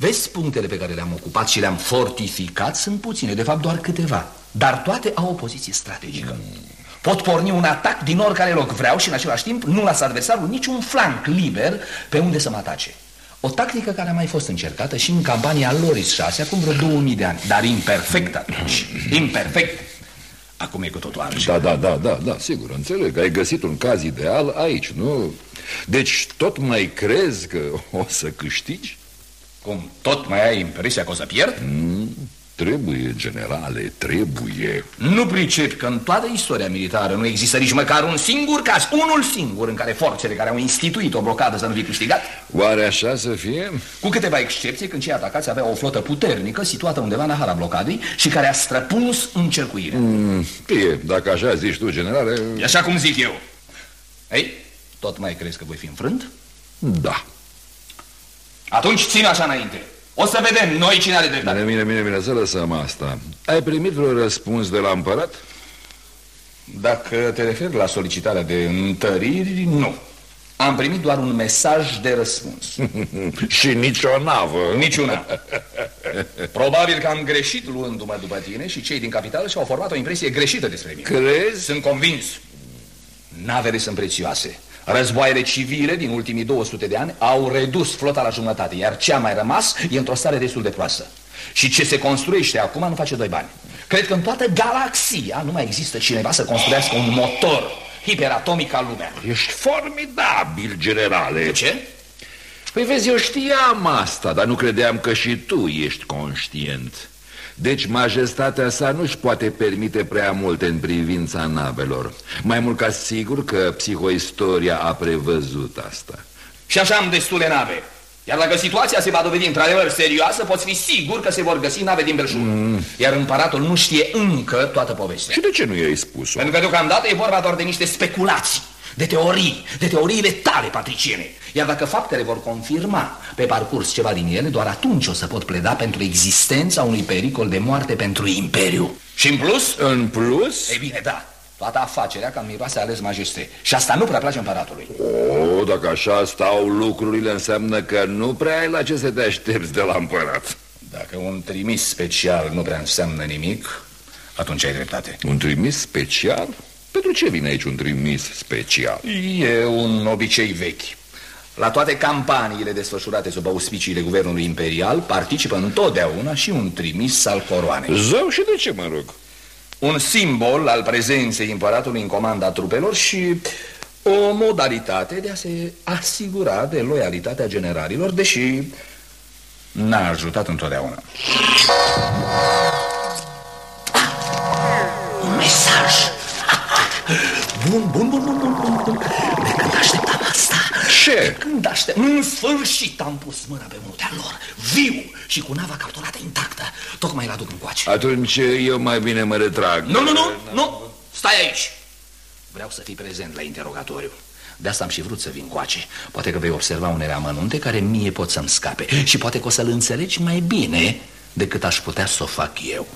Vezi punctele pe care le-am ocupat și le-am fortificat sunt puține, de fapt doar câteva. Dar toate au o poziție strategică. Pot porni un atac din oricare loc vreau și în același timp nu las adversarul niciun flanc liber pe unde să mă atace. O tactică care a mai fost încercată și în campania Loris 6 acum vreo 2000 de ani, dar imperfect atunci. Imperfect. Acum e cu totul altceva. Da, da, da, da, da, sigur, înțeleg. Ai găsit un caz ideal aici, nu? Deci tot mai crezi că o să câștigi? Cum, tot mai ai impresia că o să pierd? Mm, trebuie, generale, trebuie. Nu pricep că în toată istoria militară nu există nici măcar un singur caz, unul singur în care forțele care au instituit o blocadă să nu fi câștigat? Oare așa să fie? Cu câteva excepții când cei atacați aveau o flotă puternică situată undeva în ahara blocadei și care a străpuns încercuirea. Mm, fie, dacă așa zici tu, generale... E așa cum zic eu. Ei, tot mai crezi că voi fi înfrânt? Da. Atunci ține așa înainte. O să vedem noi cine are dreptate. Bine, bine, bine, bine, să lăsăm asta. Ai primit vreo răspuns de la împărat? Dacă te referi la solicitarea de întăriri, nu. Am primit doar un mesaj de răspuns. Și nicio navă. Niciuna. Probabil că am greșit luându-mă după tine și cei din capitală și-au format o impresie greșită despre mine. Crezi? Sunt convins. Navele sunt prețioase. Războaiele civile din ultimii 200 de ani au redus flota la jumătate, iar ce a mai rămas e într-o stare destul de proastă. Și ce se construiește acum nu face doi bani. Cred că în toată galaxia nu mai există cineva să construiască un motor hiperatomic ca lumea. Ești formidabil, generale. De ce? Păi vezi, eu știam asta, dar nu credeam că și tu ești conștient. Deci majestatea sa nu-și poate permite prea multe în privința navelor. Mai mult ca sigur că psihoistoria a prevăzut asta. Și așa am destule nave. Iar dacă situația se va dovedi într-adevăr serioasă, poți fi sigur că se vor găsi nave din belșug. Mm. Iar împăratul nu știe încă toată povestea. Și de ce nu i-ai spus-o? Pentru că deocamdată e vorba doar de niște speculații, de teorii, de teoriile tale, patriciene. Iar dacă faptele vor confirma pe parcurs ceva din ele, doar atunci o să pot pleda pentru existența unui pericol de moarte pentru Imperiu. Și în plus? În plus? Ei bine, da. Toată afacerea cam miroase ales majesté. Și asta nu prea place împăratului. O, dacă așa stau lucrurile, înseamnă că nu prea ai la ce să te aștepți de la împărat. Dacă un trimis special nu prea înseamnă nimic, atunci ai dreptate. Un trimis special? Pentru ce vine aici un trimis special? E un obicei vechi. La toate campaniile desfășurate sub auspiciile Guvernului Imperial participă întotdeauna și un trimis al coroanei. Zău și de ce, mă rog? Un simbol al prezenței împăratului în comanda trupelor și o modalitate de a se asigura de loialitatea generalilor, deși n-a ajutat întotdeauna. Un mesaj! Bun, bun, bun, bun, bun, bun, bun. De când așteptam asta? Ce? Când așteptam? În sfârșit am pus mâna pe unul de-al lor, viu și cu nava capturată intactă. Tocmai îl aduc încoace. Atunci eu mai bine mă retrag. Nu, nu, nu, nu! Stai aici! Vreau să fii prezent la interogatoriu. De asta am și vrut să vin coace. Poate că vei observa unele amănunte care mie pot să-mi scape și poate că o să-l înțelegi mai bine decât aș putea să o fac eu.